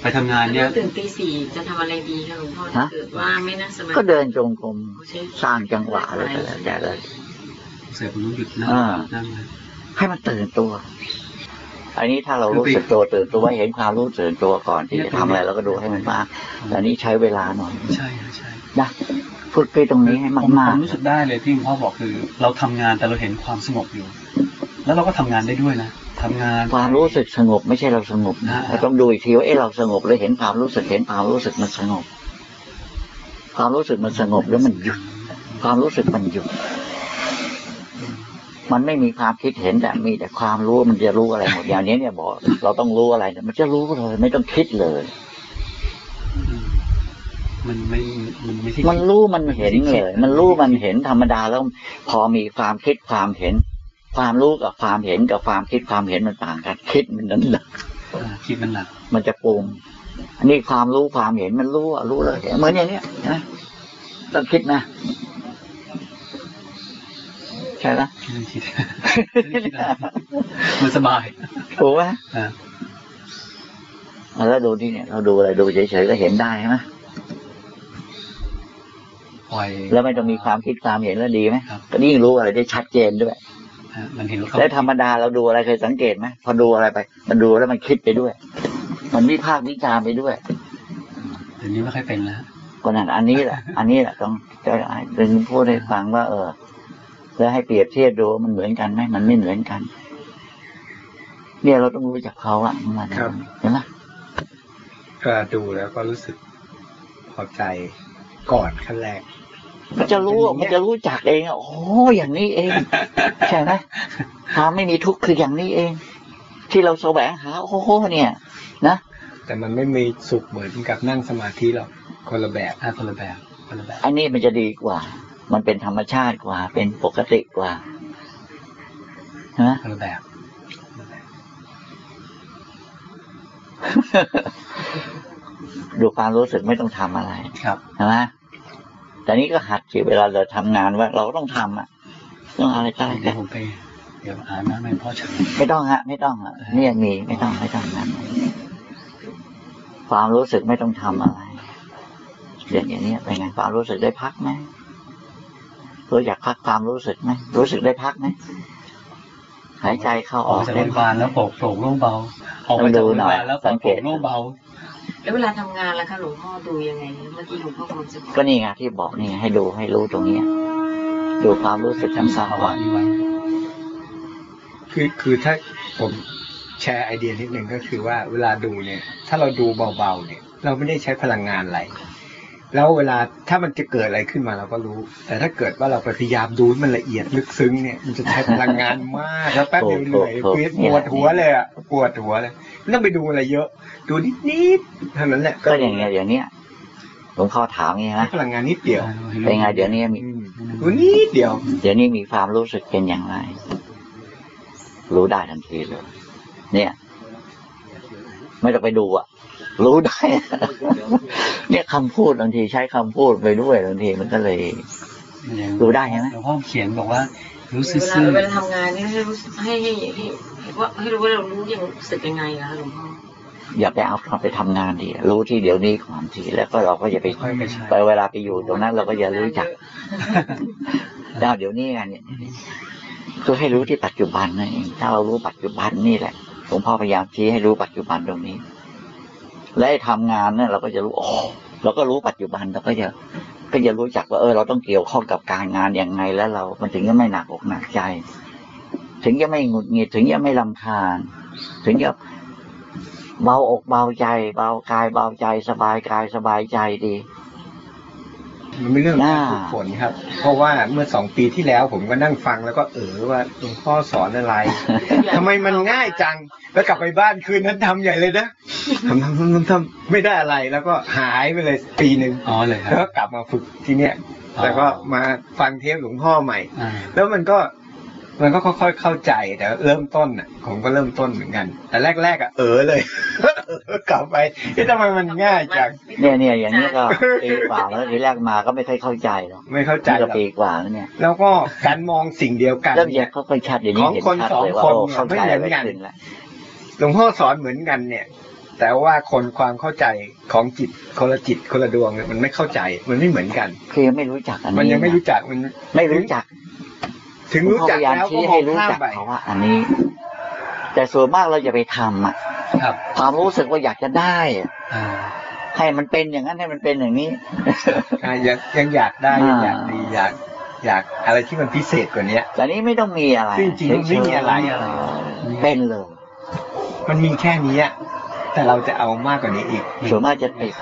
ไปทำงานเนี่ย ตื่นตีสี่จะทำอะไรดีคะหลวงพ่อฮะถ้าเกิดว่าไม่นั่งสมาธิก็เดินจงกรมสร้างจังหวะอะไรก็แล้วแต่เลยเสร็จผมต้องหยุดนั่งอ่า นั่งเลยให้มันตื่นตัว อันนี้ถ้าเรารู้สึกตัวตื่นตัวเห็นความรู้ตื่นตัวก่อนที่จะทำอะไรเราก็ดูให้มันมากแต่อันนี้ใช้เวลาหน่อยใช่ครับใช่นะพูดไปตรงนี้ให้ผมมากผมรู้สึกได้เลยที่หลวงพ่อบอกคือ เราทำงานแต่เราเห็นความสงบอยู่ แล้วเราก็ทำงานได้ด้วยนะทำงานๆความรู้สึกสงบไม่ใช่เราสงบนะอ่าเราต้องดูอีกทีว่าเอ๊ะเราสงบหรือเห็นความรู้สึกเห็นความรู้สึกมันสงบ ความรู้สึกมันสงบแล้วมันหยุด ความรู้สึกมันหยุด มันไม่มีความคิดเห็นแต่มีแต่ความรู้มันจะรู้อะไรหมดอย่างนี้เนี่ยบอก เราต้องรู้อะไรเนี่ยมันจะรู้เลยไม่ต้องคิดเลยอืมมันไม่มันไม่ใช่มันรู้มันเห็นเลย มันรู้มันเห็นธรรมดาแล้ว พอมีความคิดความเห็น ความรู้กับความเห็นกับความคิดความเห็นมันต่างกันคิดมันนั้นแหละอ่าคิดมันหนักมันจะปรุงอันนี้ความรู้ความเห็นมันรู้อะรู้เลยเหมือนอย่างเนี้ยนะต้องคิดนะใช่ไหมไม่ต้องคิดไม่ต้องคิดอะไรมันสบายถูกไหมอ่าแล้วดูที่เนี่ยเราดูอะไรดูเฉยๆก็เห็นได้ใช่ไหมปล่อยแล้วไม่ต้องมีความคิดความเห็นแล้วดีไหมครับก็ยิ่งรู้อะไรได้ชัดเจนด้วยฮะ มันเห็นเขาแล้วธรรมดาเราดูอะไรเคยสังเกตไหมพอดูอะไรไป มันดูแล้วมันคิดไปด้วย มันวิพากษ์วิจารณ์ไปด้วยเดี๋ยวนี้ไม่ค่อยเป็นแล้วก็นั่นอันนี้แหละ อันนี้แหละต้องจะดึงพูดให้ฟังว่า เออแล้วให้เปรียบเทียบดูว่ามันเหมือนกันไหมมันไม่เหมือนกัน เนี่ยเราต้องรู้จักเขาอะมันครับเห็นไหมก็ดูแล้วก็รู้สึกพอใจก่อนขั้นแรก มันจะรู้อะมันจะรู้จักเองอะโอ้อย่างนี้เองใช่ไหมความไม่มีทุกข์คืออย่างนี้เอง ที่เราแสวงหาโอ้โหเนี่ย นะแต่มันไม่มีสุขเหมือนกับนั่งสมาธิหรอกคนละแบบอ่าคนละแบบคนละแบบอันนี้มันจะดีกว่า มันเป็นธรรมชาติกว่า เป็นปกติกว่าใช่ไหมคนละแบบคนละแบบดูความรู้สึกไม่ต้องทำอะไร ครับใช่ไหม แต่นี้ก็หัดสิเวลาเราทำงานว่าเราก็ต้องทำอะต้องอะไรก็อะไรเดี๋กัยวนผมไปเดี๋ยวอ่านน้ำให้พ่อฉันไม่ต้องฮะ ไม่ต้องฮะเนี่ยมีไม่ต้องไม่ต้องนั้นความรู้สึกไม่ต้องทำอะไรอย่างอย่างนี้เป็นไงความรู้สึกได้พักไหมรู้อยากพักความรู้สึกไหมรู้สึกได้พักไหม หายใจเข้าออออกกจากได้โรงพยาบาลแล้วโปร่งโปร่งโล่งเบาออกมาจากโรงพยาบาลแล้วโปร่งโปร่งโล่งเบาแล้วเวลาทำงานล่ะคะหลวงพ่อดูยังไงเมื่อกี้หลวงพ่อกำลังจะบอกก็นี่ไงที่บอกนี่ไงให้ดูให้รู้ตรงเนี้ยดูความรู้สึกทั้งจำสสามภาวะวันนี้ไว้คือคือถ้าผมแชร์ไอเดียนิดหนึ่งก็คือว่าเวลาดูเนี่ย ถ้าเราดูเบาๆเนี่ย เราไม่ได้ใช้พลังงานอะไร แล้วเวลาถ้ามันจะเกิดอะไรขึ้นมาเราก็รู้ แต่ถ้าเกิดว่าเราไปพยายามดูให้มันละเอียดลึกซึ้งเนี่ยมันจะใช้พลังงานมากแล้วแป๊บเดียวเหนื่อยปวดหัวเลยอะปวดหัวเลยไม่ต้องไปดูอะไรเยอะ ดูนิดๆเท่านั้นแหละก็อย่างเงี้ยอย่างเนี้ยหลวงพ่อถามงี้ใช้นะพลังงานนิดเดียวเป็นไงเดี๋ยวนี้มีอืมดูนิดเดียว เดี๋ยวนี้มีความรู้สึกเป็นอย่างไร รู้ได้ทันทีเลย เนี่ย ไม่ต้องไปดูอะ รู้ได้ เนี่ยคำพูดบางทีใช้คำพูดไปด้วยบางทีมันก็เลย รู้ได้ใช่ไหมหลวงพ่อเขียนบอกว่า รู้เวซื่ลาอเวลาทำงานนี่ให้รู้สึกให้ให้ให้ให้ว่าให้รู้ว่าเรารู้ยังรู้สึกยังไงอะคะหลวงพ่ออย่าไปเอาไปทำงานดีรู้ที่เดี๋ยวนี้ก่อนทีแล้วก็เราก็อย่าไปๆค่อยไปใช้ไปเวลาไปอยู่ตรงนั้นเราก็อย่ารู้จักดาวเดี๋ยวนี้ไงเนี่ยคือให้รู้ที่ปัจจุบันนั่นเองถ้าเรารู้ปัจจุบันนี่แหละหลวงพ่อพยายามชี้ให้รู้ปัจจุบันตรงนี้ และไอ้ทำงานเนี่ยเราก็จะรู้อ๋อเราก็รู้ปัจจุบันเราก็จะก็จะรู้จักว่าเออเราต้องเกี่ยวข้องกับการงานอย่างไงแล้วเรา มันถึงจะไม่หนักอกหนักใจ ถึงจะไม่หงุดหงิดถึงจะไม่ลำคาญ ถึงจะเบาอกเบาใจ เบากายเบาใจสบายกายสบายใจดี มันเป็นเรื่องน่าการฝึกฝนครับ เพราะว่าเมื่อสองปีที่แล้วผมก็นั่งฟังแล้วก็เออว่าหลวงพ่อสอนอะไรทำไมมันง่ายจัง แล้วกลับไปบ้านคืนนั้นทำใหญ่เลยนะทำทำทำทำทำไม่ได้อะไรแล้วก็หายไปเลยปีหนึ่งอ๋อเลยคแล้วรับก็กลับมาฝึกที่เนี้ยอ๋อแล้วก็มาฟังเทปหลวงพ่อใหม่อ่าแล้วมันก็ มันก็ค่อยๆเข้าใจแต่เริ่มต้นอะผมก็เริ่มต้นเหมือนกัน แต่แรกๆอะเออเลย กลับไปที่ทำไมมันง่ายจังเนี่ยเนี่ยอย่างนี้ก็ปีกว่าแล้วทีแรกมาก็ไม่ค่อยเข้าใจหรอกไม่เข้าใจนี่หก็รอกปีกว่าแล้วเนี่ย แล้วก็การมองสิ่งเดียวกันเริ่มแยเนี่ยกค่อยๆชัดเดี๋ยวนี้ของเห็นคนชัดสองเลยว่าคนโอ้เนี่ยเข้าใจไม่เหมือะไรอนกันขึ้นแล้วหลวงพ่อสอนเหมือนกันเนี่ยแต่ว่าคนความเข้าใจของจิตคนละจิตคนละดวงเนี่ยมันไม่เข้าใจมันไม่เหมือนกัน คือยังไม่รู้จักอันนี้มันยังไม่รู้จักมันไม่รู้จัก ถึงรู้จักพยายามแล้วก็ชี้มอให้งรู้ข้ามจักไปเขาว่าอันนี้ แต่ส่วนมากเราจะไปทำอะครับความรู้สึกว่าอยากจะได้อะอ่าให้มันเป็นอย่างนั้นให้มันเป็นอย่างนี้อะยังยังอยากได้ยังอยากอ่าดีอยากอยากอะไรที่มันพิเศษกว่าเนี้ยแต่นี้ไม่ต้องมีอะไรจริงๆมันไม่มีอะไรเฉยๆเป็นเลย มันมีแค่เนี้ยแต่เราจะเอามากกว่านี้อีกส่วนมากจะติด